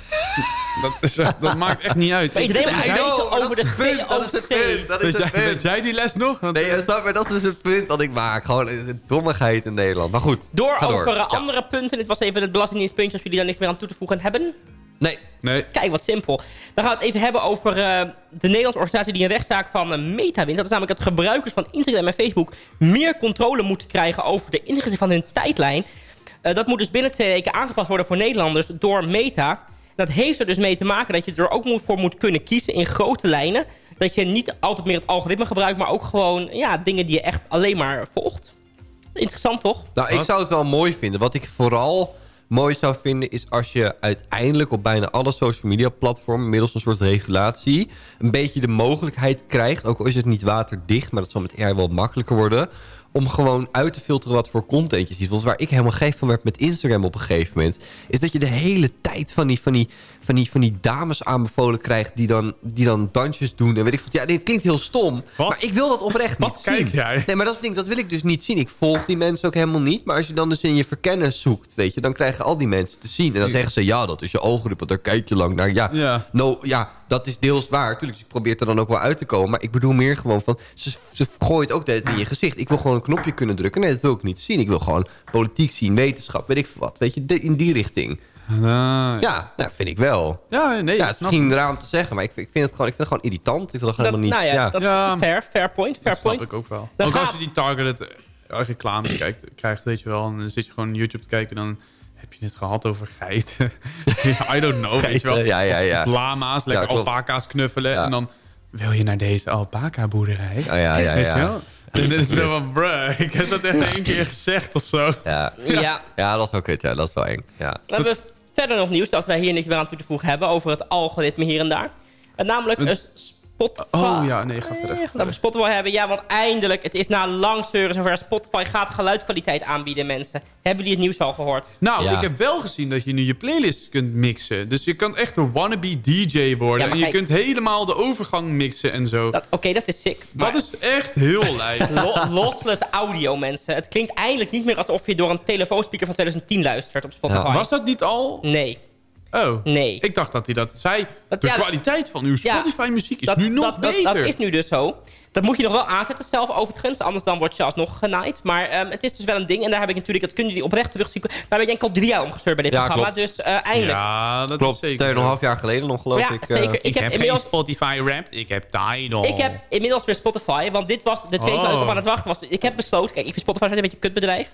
dat, is, dat maakt echt niet uit. Maar iedereen moet weten know, maar over de punt, dat is het punt. Dat is Weet het jij, weet punt. jij die les nog? Want, Nee, eh, snap je, dat is dus het punt dat ik maak. Gewoon eh, dommigheid in Nederland. Maar goed, Door over door. Ja. andere punten. Dit was even het belastingdienstpuntje als jullie daar niks meer aan toe te voegen hebben. Nee, nee. Kijk, wat simpel. Dan gaan we het even hebben over eh, de Nederlandse organisatie die een rechtszaak van eh, Meta wint. Dat is namelijk dat gebruikers van Instagram en Facebook meer controle moeten krijgen over de inrichting van hun tijdlijn. Eh, dat moet dus binnen twee weken aangepast worden voor Nederlanders door Meta. Dat heeft er dus mee te maken dat je er ook moet, voor moet kunnen kiezen in grote lijnen. Dat je niet altijd meer het algoritme gebruikt, maar ook gewoon ja, dingen die je echt alleen maar volgt. Interessant toch? Nou, ik zou het wel mooi vinden. Wat ik vooral mooi zou vinden is als je uiteindelijk op bijna alle social media platformen middels een soort regulatie een beetje de mogelijkheid krijgt, ook al is het niet waterdicht, maar dat zal met AI wel makkelijker worden, om gewoon uit te filteren wat voor content je ziet. Volgens waar ik helemaal gek van werd met Instagram op een gegeven moment, is dat je de hele tijd van die, van die, van die, van die dames aanbevolen krijgt die dan, die dan dansjes doen en weet ik wat. Ja, dit klinkt heel stom, Wat? maar ik wil dat oprecht Wat niet kijk zien. jij? Nee, maar dat is ding, dat wil ik dus niet zien. Ik volg die mensen ook helemaal niet. Maar als je dan dus in je verkennen zoekt, weet je, dan krijgen al die mensen te zien. En dan zeggen ze, ja, dat is je algoritme, daar kijk je lang naar. Ja, Ja. No, ja dat is deels waar. Tuurlijk, dus ik probeer er dan ook wel uit te komen. Maar ik bedoel meer gewoon van, ze, ze gooit ook tijd in je gezicht. Ik wil gewoon een knopje kunnen drukken. Nee, dat wil ik niet zien. Ik wil gewoon politiek zien, wetenschap, weet ik veel wat. Weet je, de- in die richting. Ah, ja. Nou, vind ik wel. Ja, nee. Ja, het is misschien raar om te zeggen, maar ik, vind- ik vind het gewoon, ik vind het gewoon irritant. Ik wil Dat, helemaal niet... nou ja, ja. dat, Ja. fair, fair point, fair Dat point. ik ook wel. Dan ook als je die targeted eh, reclame kijkt, krijgt, weet je wel. En dan zit je gewoon YouTube te kijken dan heb je het gehad over geiten. I don't know, weet je wel. Geiten, ja, ja, ja. Of lama's, lekker klopt. alpaca's knuffelen. Ja. En dan wil je naar deze alpaca-boerderij. Oh, ja, ja, Weet je ja. wel? En dan is het van, bruh, ik heb dat echt één keer gezegd of zo. Ja. Ja. ja, dat is wel kut. Ja, dat is wel eng. Ja. We hebben verder nog nieuws dat wij hier niks meer aan toe te voegen hebben over het algoritme hier en daar. En namelijk een Spotify. Oh ja, nee, ga verder. Dat we Spotify hebben. Ja, want eindelijk, het is na lang zeuren zover. Spotify gaat geluidskwaliteit aanbieden, mensen. Hebben jullie het nieuws al gehoord? Nou, Ja. ik heb wel gezien dat je nu je playlist kunt mixen. Dus je kan echt een wannabe DJ worden. Ja, en je kijk- kunt helemaal de overgang mixen en zo. Dat, Dat- Oké, dat is sick. Maar is echt heel lijp. lo- lossless audio, mensen. Het klinkt eindelijk niet meer alsof je door een telefoonspeaker van 2010 luistert op Spotify. Was dat niet al? Nee. Oh. Nee. Ik dacht dat hij dat zei. Dat- de ja, kwaliteit van uw ja, Spotify-muziek is dat, nu nog dat, dat- beter. Dat, is nu dus zo. Dat moet je nog wel aanzetten zelf overigens. Anders dan word je alsnog genaaid. Maar ehm, het is dus wel een ding. En daar heb ik natuurlijk, dat kunnen jullie oprecht terugzien. Daar ben ik denk ik al drie jaar omgestuurd bij dit Ja, programma. klopt. Dus eh, eindelijk. Ja, dat Klopt, is zeker. 2,5 jaar geleden nog geloof Ja, ik. eh, zeker. Ik, heb, inmiddels, Spotify Wrapped, ik heb Tidal. ik heb inmiddels weer Spotify. Want dit was de tweede waar ik Oh. op aan het wachten was. Ik heb besloten, kijk, ik vind Spotify een beetje een kutbedrijf.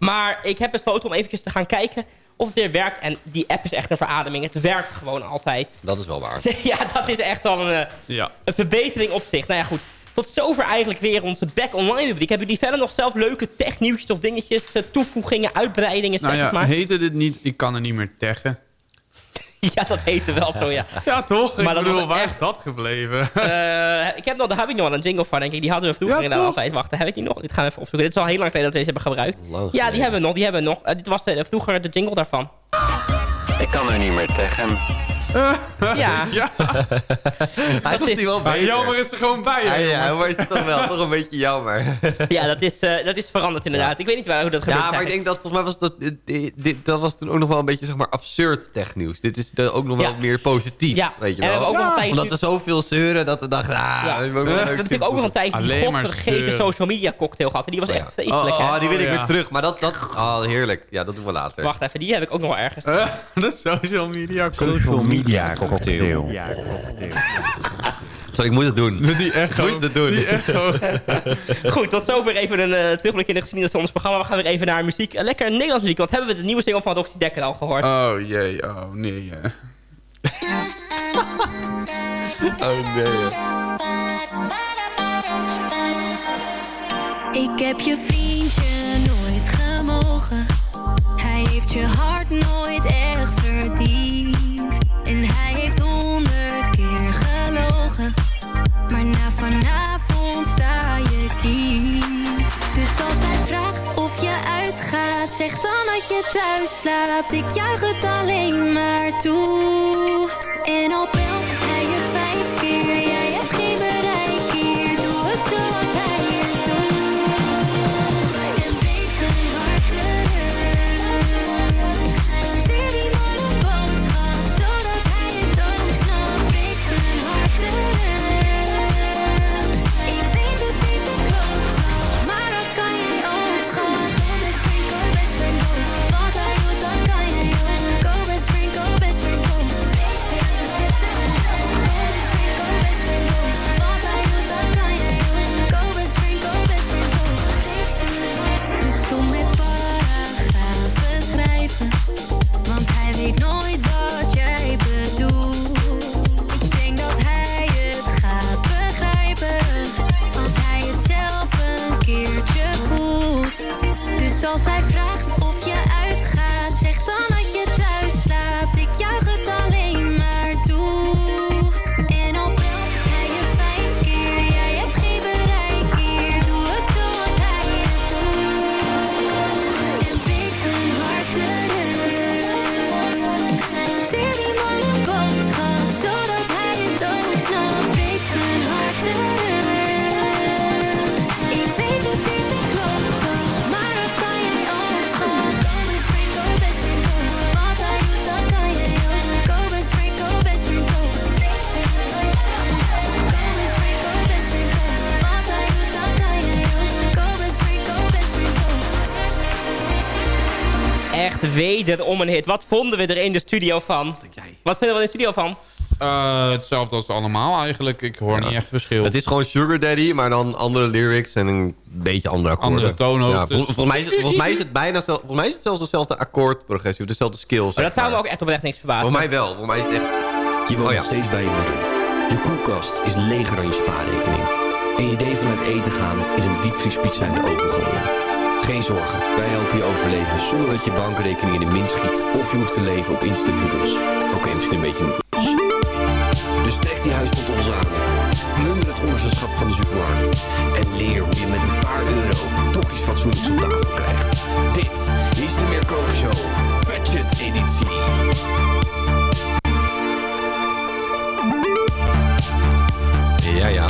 Maar ik heb besloten om eventjes te gaan kijken of het weer werkt. En die app is echt een verademing. Het werkt gewoon altijd. Dat is wel waar. Ja, dat is echt wel een, eh, Ja. een verbetering op zich. Nou ja, goed. Tot zover eigenlijk weer onze Back Online rubriek. Hebben jullie verder nog zelf leuke technieuwtjes of dingetjes, eh, toevoegingen, uitbreidingen, zeg Nou ja, het maar? heette dit niet, ik kan er niet meer teggen. Ja, dat heette wel zo, ja. Ja, toch? Maar ik dat bedoel, waar echt- is dat gebleven? Eh, ik heb nog, daar heb ik nog wel een jingle van, denk ik. Die hadden we vroeger Ja, inderdaad toch? altijd. Wacht, heb ik die nog? Dit gaan we even opzoeken. Dit is al heel lang geleden dat we deze hebben gebruikt. Lang Ja, die hebben we nog, die hebben we nog. Eh, dit was eh, vroeger de jingle daarvan. Ik kan er niet meer tegen. Ja, ja, Hij was is- die wel beter. jammer is er gewoon bij. Ja, hè, ja, maar is het toch wel toch een beetje jammer. ja dat, is, eh, dat is veranderd inderdaad. Ik weet niet waar, hoe dat gebeurt. Ja, maar ik denk dat volgens mij was dat, dit, dat was toen ook nog wel een beetje zeg maar absurd technieuws. Dit is ook nog wel Ja. meer positief, Ja, weet je en we wel. hebben ook nog een tijdje- Omdat we zoveel zeuren dat we dachten, ah, Ja. we hebben ook ik ook nog een tijdje die godvergeten social media cocktail gehad. En die was Oh, echt feestelijk, oh, oh, die wil ik Oh, weer terug. Maar dat, dat oh, heerlijk. Ja, dat doen we later. Wacht even, die heb ik ook nog wel ergens. De social media. Social media cocktail. Sorry, ik moet het doen. Met die echo. Moest het doen. Die echo. Goed, tot zover even een eh, terugblik in de geschiedenis van ons programma. We gaan weer even naar muziek. Eh, lekker Nederlands muziek, want hebben we de nieuwe single van Roxy Dekker al gehoord? Oh jee, oh nee. hè. Oh nee. Ik heb je vriendje nooit gemogen. Hij heeft je hart nooit echt verdiend. En hij heeft honderd keer gelogen. Maar na vanavond sta je kiet. Dus als hij vraagt of je uitgaat, zeg dan dat je thuis slaapt. Ik juich het alleen maar toe. En al belt hij je hit. Wat vonden we er in de studio van? Wat vinden we in de studio van? Eh, hetzelfde als allemaal eigenlijk. Ik hoor niet echt verschil. Het is gewoon Sugar Daddy, maar dan andere lyrics en een beetje andere akkoorden. Andere toonhoogtes. Ja, vol- volgens, mij is het, volgens mij is het bijna zelf, volgens mij is het zelfs dezelfde akkoordprogressie, of dezelfde skills. Maar dat zou me ook echt oprecht niks verbazen. Voor mij wel. Voor mij is het echt... Je woont Oh ja. nog steeds bij je moeder. Je koelkast is leger dan je spaarrekening. En je idee van uit eten gaan is een diepvriespizza in de oven gooien. Geen zorgen, wij helpen je overleven zonder dat je bankrekening in de min schiet... of je hoeft te leven op instant. Oké, misschien een beetje noodles. Dus trek die huispantoffels aan. Plummer het onderzoekschap van de supermarkt. En leer hoe je met een paar euro toch iets fatsoenlijks op tafel krijgt. Dit is de Meer Koken Show. Budget editie. Ja, ja.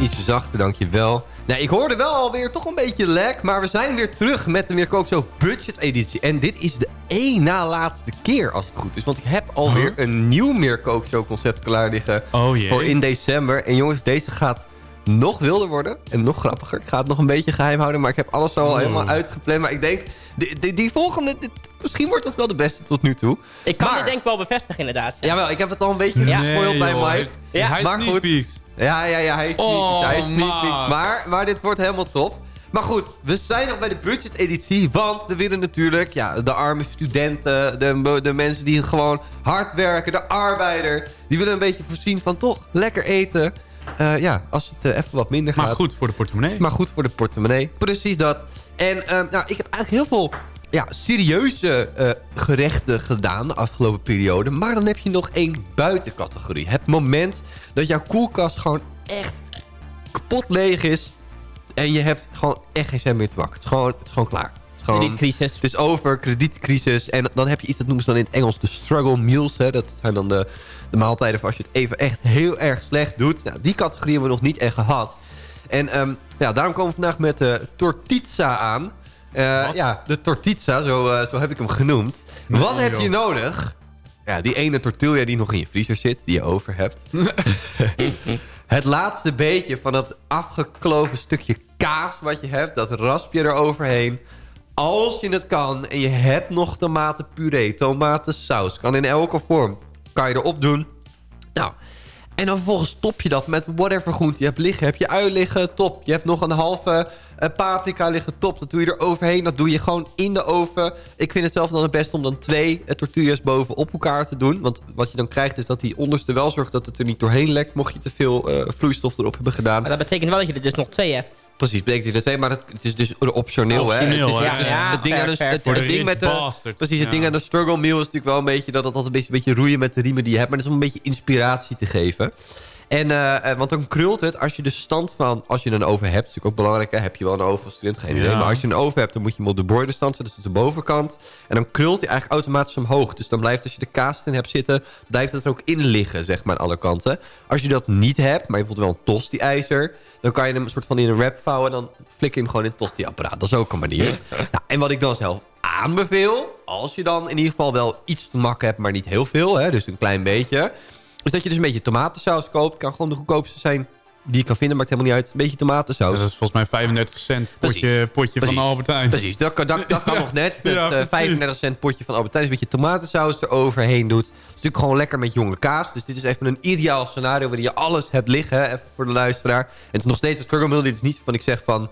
Ietsje zachter, dankjewel. Nou, ik hoorde wel alweer toch een beetje lek, maar we zijn weer terug met de Meer Kook Show budget editie. En dit is de één na laatste keer, als het goed is. Want ik heb alweer een nieuw Meer Kook Show concept klaar liggen Oh jee. voor in december. En jongens, deze gaat nog wilder worden en nog grappiger. Ik ga het nog een beetje geheim houden, maar ik heb alles al Oh. helemaal uitgepland. Maar ik denk, die, die, die volgende, dit- misschien wordt dat wel de beste tot nu toe. Ik kan Maar- het denk ik wel bevestigen inderdaad. Ja. Jawel, ik heb het al een beetje gespoild bij Mike. Ja. Hij Maar is goed. niet Ja, ja, ja, hij is Oh, peeks, hij is peeks. Maar, maar dit wordt helemaal top. Maar goed, we zijn nog bij de budget-editie. Want we willen natuurlijk ja, de arme studenten, de, de mensen die gewoon hard werken, de arbeider. Die willen een beetje voorzien van toch lekker eten. Eh, ja, als het eh, even wat minder Maar gaat. goed voor de portemonnee. Maar goed voor de portemonnee. Precies dat. En eh, nou, ik heb eigenlijk heel veel ja, serieuze gerechten gedaan de afgelopen periode. Maar dan heb je nog één buitencategorie. Het moment dat jouw koelkast gewoon echt kapot leeg is. En je hebt gewoon echt geen cent meer te bakken. Het is gewoon, het is gewoon klaar. Het is, gewoon, Kredietcrisis. het is over, kredietcrisis. En dan heb je iets, dat noemen ze dan in het Engels de struggle meals. Hè. Dat zijn dan de, de maaltijden voor als je het even echt heel erg slecht doet. Nou, die categorie hebben we nog niet echt gehad. En ehm, ja, daarom komen we vandaag met de tortizza aan. Eh, ja, de tortizza, zo, eh, zo heb ik hem genoemd. Wat heb je nodig? Ja, die ene tortilla die nog in je vriezer zit, die je over hebt. het laatste beetje van dat afgekloven stukje kaas wat je hebt, dat rasp je eroverheen. Als je het kan en je hebt nog tomatenpuree, tomatensaus, kan in elke vorm, kan je erop doen. Nou, en dan vervolgens top je dat met whatever groente je hebt liggen. Heb je ui liggen, top. Je hebt nog een halve paprika liggen, top. Dat doe je er overheen. Dat doe je gewoon in de oven. Ik vind het zelf dan het beste om dan twee eh, tortillas boven op elkaar te doen. Want wat je dan krijgt is dat die onderste wel zorgt dat het er niet doorheen lekt... mocht je te veel eh, vloeistof erop hebben gedaan. Maar dat betekent wel dat je er dus nog twee hebt. Precies, betekent die er twee, maar het, het is dus optioneel. hè? Optioneel, het, is, hè? het, is- Ja, het ding fair, aan de, fair, het, Voor het de ding rich met de, bastard. precies, het Ja. ding aan de struggle meal is natuurlijk wel een beetje dat het altijd een beetje, een beetje roeien met de riemen die je hebt, maar dat is om een beetje inspiratie te geven. En, eh, eh, want dan krult het als je de stand van... Als je een oven hebt, is natuurlijk ook belangrijk. Hè? Heb je wel een oven als student, geen idee. Ja. Maar als je een oven hebt, dan moet je hem op de broilerstand zetten. Dus de bovenkant. En dan krult hij eigenlijk automatisch omhoog. Dus dan blijft, als je de kaas in hebt zitten... blijft het er ook in liggen, zeg maar, aan alle kanten. Als je dat niet hebt, maar je voelt wel een tosti-ijzer... dan kan je hem een soort van in een wrap vouwen... en dan flik je hem gewoon in het tosti-apparaat. Dat is ook een manier. nou, en wat ik dan zelf aanbeveel... als je dan in ieder geval wel iets te makken hebt... maar niet heel veel, hè, dus een klein beetje... is dat je dus een beetje tomatensaus koopt. Kan gewoon de goedkoopste zijn die je kan vinden, maakt helemaal niet uit. Een beetje tomatensaus. Dat is volgens mij 35 cent potje, Precies. potje Precies. van Albert Heijn. Precies, dat, kan- dat, dat kan nog net. Het Ja, eh, precies. 35 cent potje van Albert Heijn. Dus een beetje tomatensaus eroverheen doet. Het is natuurlijk gewoon lekker met jonge kaas. Dus dit is even een ideaal scenario waarin je alles hebt liggen. Even voor de luisteraar. En het is nog steeds een struggle meal. Dit is niet van ik zeg van...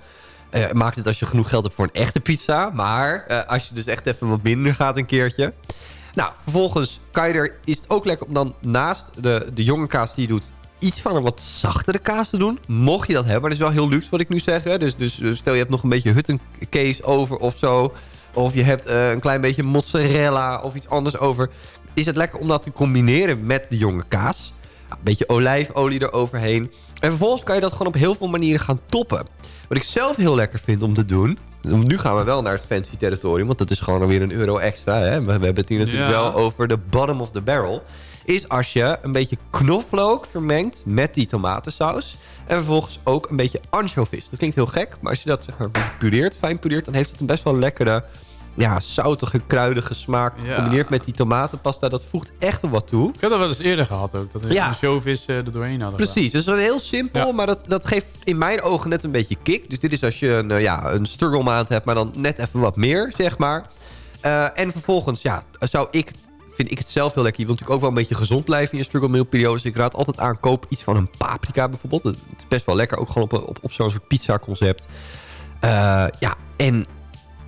eh, maak dit als je genoeg geld hebt voor een echte pizza. Maar eh, als je dus echt even wat minder gaat een keertje. Nou, vervolgens kan je er, is het ook lekker om dan naast de, de jonge kaas die je doet... iets van een wat zachtere kaas te doen. Mocht je dat hebben. Maar dat is wel heel luxe wat ik nu zeg. Hè? Dus, dus eh, stel je hebt nog een beetje huttenkees over of zo. Of je hebt eh, een klein beetje mozzarella of iets anders over. Is het lekker om dat te combineren met de jonge kaas. Ja, een beetje olijfolie eroverheen. En vervolgens kan je dat gewoon op heel veel manieren gaan toppen. Wat ik zelf heel lekker vind om te doen... Nu gaan we wel naar het fancy territorium. Want dat is gewoon alweer een euro extra. Hè? We, we hebben het hier natuurlijk Ja. wel over de bottom of the barrel. Is als je een beetje knoflook vermengt met die tomatensaus. En vervolgens ook een beetje anchovies. Dat klinkt heel gek. Maar als je dat zeg maar, pureert, fijn pureert... dan heeft het een best wel lekkere... Ja, zoutige, kruidige smaak. Ja. Gecombineerd met die tomatenpasta. Dat voegt echt wel wat toe. Ik heb dat wel eens eerder gehad ook. Dat we Ja. een showvis eh, er doorheen hadden Precies, dus dat is heel simpel, Ja. maar dat, dat geeft in mijn ogen net een beetje kick. Dus dit is als je een, eh, ja, een struggle maand hebt, maar dan net even wat meer, zeg maar. Eh, en vervolgens, ja, zou ik, vind ik het zelf heel lekker. Je wilt natuurlijk ook wel een beetje gezond blijven in je struggle meal periode. Dus ik raad altijd aan, koop iets van een paprika bijvoorbeeld. Het is best wel lekker, ook gewoon op, op, op zo'n soort pizza concept. Ja, en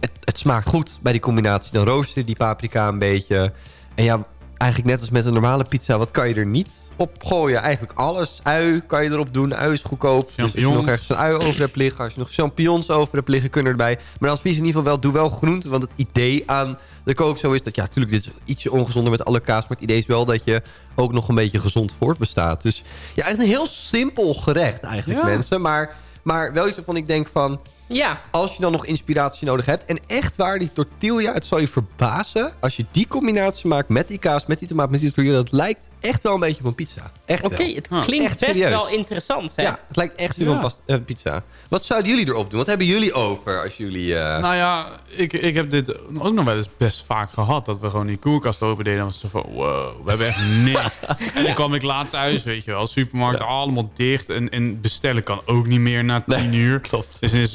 het, het smaakt goed bij die combinatie. Dan rooster je die paprika een beetje. En ja, eigenlijk net als met een normale pizza, wat kan je er niet op gooien? Eigenlijk alles. Ui kan je erop doen. Ui is goedkoop. Dus als je nog ergens een ui over hebt liggen, als je nog champignons over hebt liggen, kunnen erbij. Maar als advies in ieder geval wel, doe wel groente. Want het idee aan de kook zo is dat, ja, natuurlijk, dit is ietsje ongezonder met alle kaas. Maar het idee is wel dat je ook nog een beetje gezond voortbestaat. Dus ja, eigenlijk een heel simpel gerecht eigenlijk, Ja. mensen. Maar, maar wel iets waarvan ik denk van... Ja. Als je dan nog inspiratie nodig hebt. En echt waar, die tortilla, het zal je verbazen. Als je die combinatie maakt met die kaas, met die tomaat, met die tortilla. Dat lijkt echt wel een beetje op een pizza. Echt Oké, wel. het klinkt Echt best serieus. wel interessant. Hè? Ja, het lijkt echt Ja. op een eh, pizza. Wat zouden jullie erop doen? Wat hebben jullie over als jullie... eh, Nou ja, ik, ik heb dit ook nog wel eens best vaak gehad. Dat we gewoon die koelkast open deden. En was van, wow, we hebben echt niks. en dan kwam ik laat thuis, weet je wel. Supermarkten allemaal dicht. En, en bestellen kan ook niet meer na tien uur. Klopt. Dus is het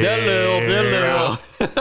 De lul, de lul.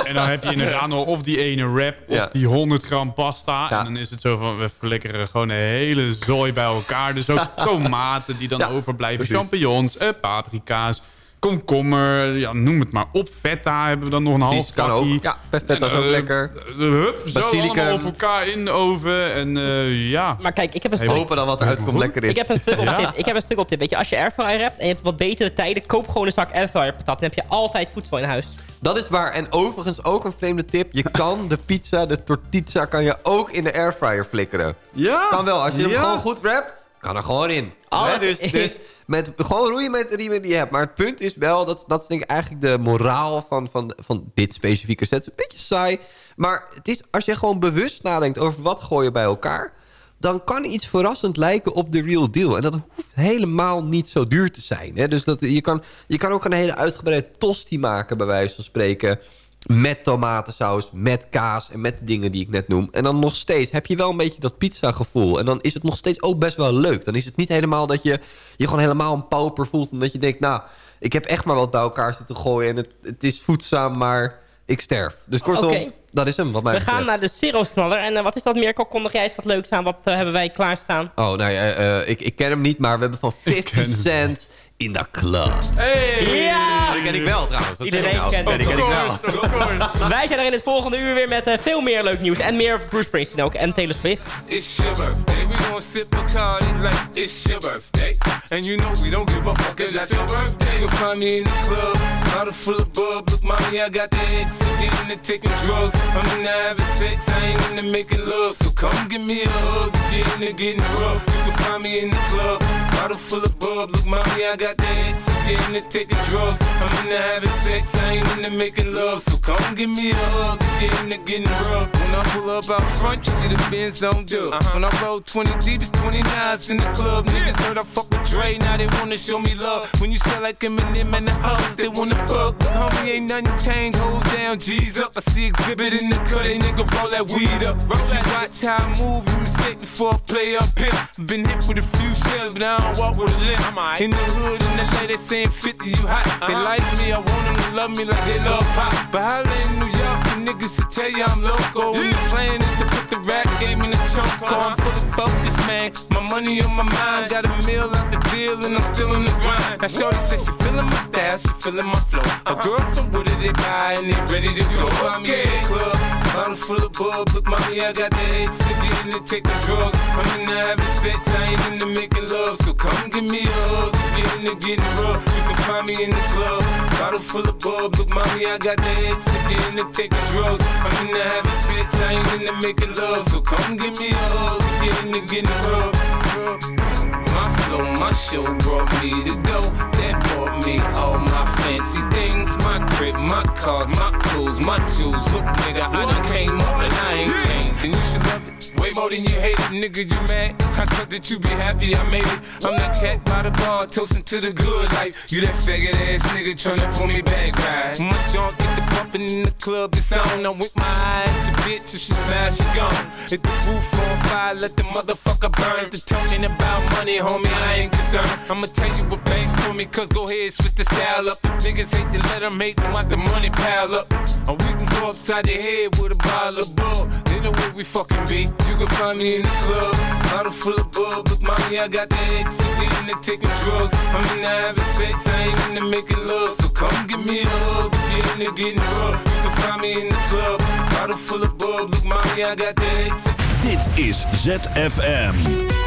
En dan heb je inderdaad nog of die ene wrap of Ja. die 100 gram pasta. Ja. En dan is het zo van, we flikkeren gewoon een hele zooi bij elkaar. Dus ook tomaten die dan Ja, overblijven. precies. Champignons, eh, paprika's, komkommer. Ja, noem het maar op. Feta hebben we dan nog een half kan ook. Ja, feta is ook eh, lekker. Hup, zo allemaal op elkaar in de oven. En eh, ja. Maar kijk, ik heb een We hopen dan wat eruit komt lekker is. Ik heb een struggle Ja. tip. Ik heb een struggle tip. Weet je, als je airfryer hebt en je hebt wat betere tijden, koop gewoon een zak airfryer patat. Dan heb je altijd voedsel in huis. Dat is waar. En overigens ook een vreemde tip. Je kan de pizza, de tortizza, kan je ook in de airfryer flikkeren. Ja. Kan wel. Als je hem Ja. gewoon goed wrapt, kan er gewoon in. Dus, dus met, gewoon roeien met de riemen die je hebt. Maar het punt is wel, dat, dat is denk ik eigenlijk de moraal van, van, van dit specifieke set. Een beetje saai. Maar het is, als je gewoon bewust nadenkt over wat gooi je bij elkaar... dan kan iets verrassend lijken op de real deal. En dat hoeft helemaal niet zo duur te zijn. Hè? Dus dat, je, kan, je kan ook een hele uitgebreide tosti maken, bij wijze van spreken... Met tomatensaus, met kaas en met de dingen die ik net noem. En dan nog steeds heb je wel een beetje dat pizza gevoel. En dan is het nog steeds ook best wel leuk. Dan is het niet helemaal dat je je gewoon helemaal een pauper voelt. En dat je denkt, nou, ik heb echt maar wat bij elkaar zitten gooien. En het, het is voedzaam, maar ik sterf. Dus kortom, dat is hem wat mij We gaan naar de Zero's-knaller. En eh, wat is dat, Mirko? Kondig jij eens wat leuks aan? Wat eh, hebben wij klaarstaan? Oh, nou ja, eh, ik, ik ken hem niet, maar we hebben van 50 Cent in de club. Hey! Ja! Die ken ik wel trouwens. Zeg Iedereen nou? kent hem. ken ik wel. Wij zijn er in het volgende uur weer met eh, veel meer leuk nieuws. En meer Bruce Springsteen ook. En Taylor Swift. It's your birthday. We gon' sip Bacardi like it's your birthday. And you know we don't give a fuck, it's not your birthday. You'll find me in the club, bottle full of bub. Look, mommy, I got the X. I'm getting to taking drugs. I'm into having sex, I ain't into making love. So come give me a hug, get into getting rough. You can find me in the club, bottle full of bub. Look, mommy, I got the X. I'm getting to taking drugs. I'm into having sex, I ain't into making love. So come give me a hug, get into getting rough. When I pull up out front, you see the Benz on dub. Uh-huh. When I roll 20 deep, it's 20 knives in the club. Niggas heard I fuck with Dre, now they wanna show me love. When you sell like Eminem and the hoes, they wanna fuck. Homie, ain't nothing changed, hold down, G's up. I see exhibit in the cut, they nigga roll that weed up. Roll that watch how I move, you mistake before I play up here. Been hit with a few shells, but I don't walk with a limp. In the hood, in the LA, they saying 50, you hot. They uh-huh. like me, I want them to love me like they love pop. But holla in New York, the niggas to tell you I'm loco. When the plan is to put the rap game in the choke. Uh-huh. I'm fully focused, man. My money on my mind, got a meal out the deal, and I'm still in the grind. Now, Shorty says she feeling my style, she feeling my flow. A uh-huh. girl from Wooded, they buy, and they ready to go. I'm in the club, bottle full of bub. Look, mommy, I got the head sick, in to take the drugs. I'm in the having sex, I ain't into making love. So come give me a hug, get into getting rough. You can find me in the club, bottle full of bub. Look, mommy, I got the head sick, in to taking drugs. I'm in the having sex, I ain't into making love. So come give me a hug, get into getting rough. My flow, my show brought me to go. That brought me all my fancy things. My crib, my cars, my clothes, my jewels. Look, nigga, I done came up and I ain't changed. And you should love it. Way more than you hate it, nigga, you mad? I thought that you be happy I made it. I'm that cat by the bar, toasting to the good life. You that faggot ass nigga tryna pull me back, right? My junk get the pumping in the club, it's on. I'm with my eye at your bitch, if she smash, she gone. Hit the roof on fire, let the motherfucker burn. The talking about money, homie, I ain't concerned. I'ma tell you what banks told me, cause go ahead, switch the style up. The niggas hate to let them them, watch the money pile up. Or we can go upside the head with a bottle of bull. They know where we fucking be. You can find me in the club, bottle full of bub. Look, mommy, I got the X, we into taking drugs. I'm into having sex, I ain't into making love. So come give me a hug, if getting rough. You can find me in the club, bottle full of. Look, mommy, I got the X. Dit is ZFM.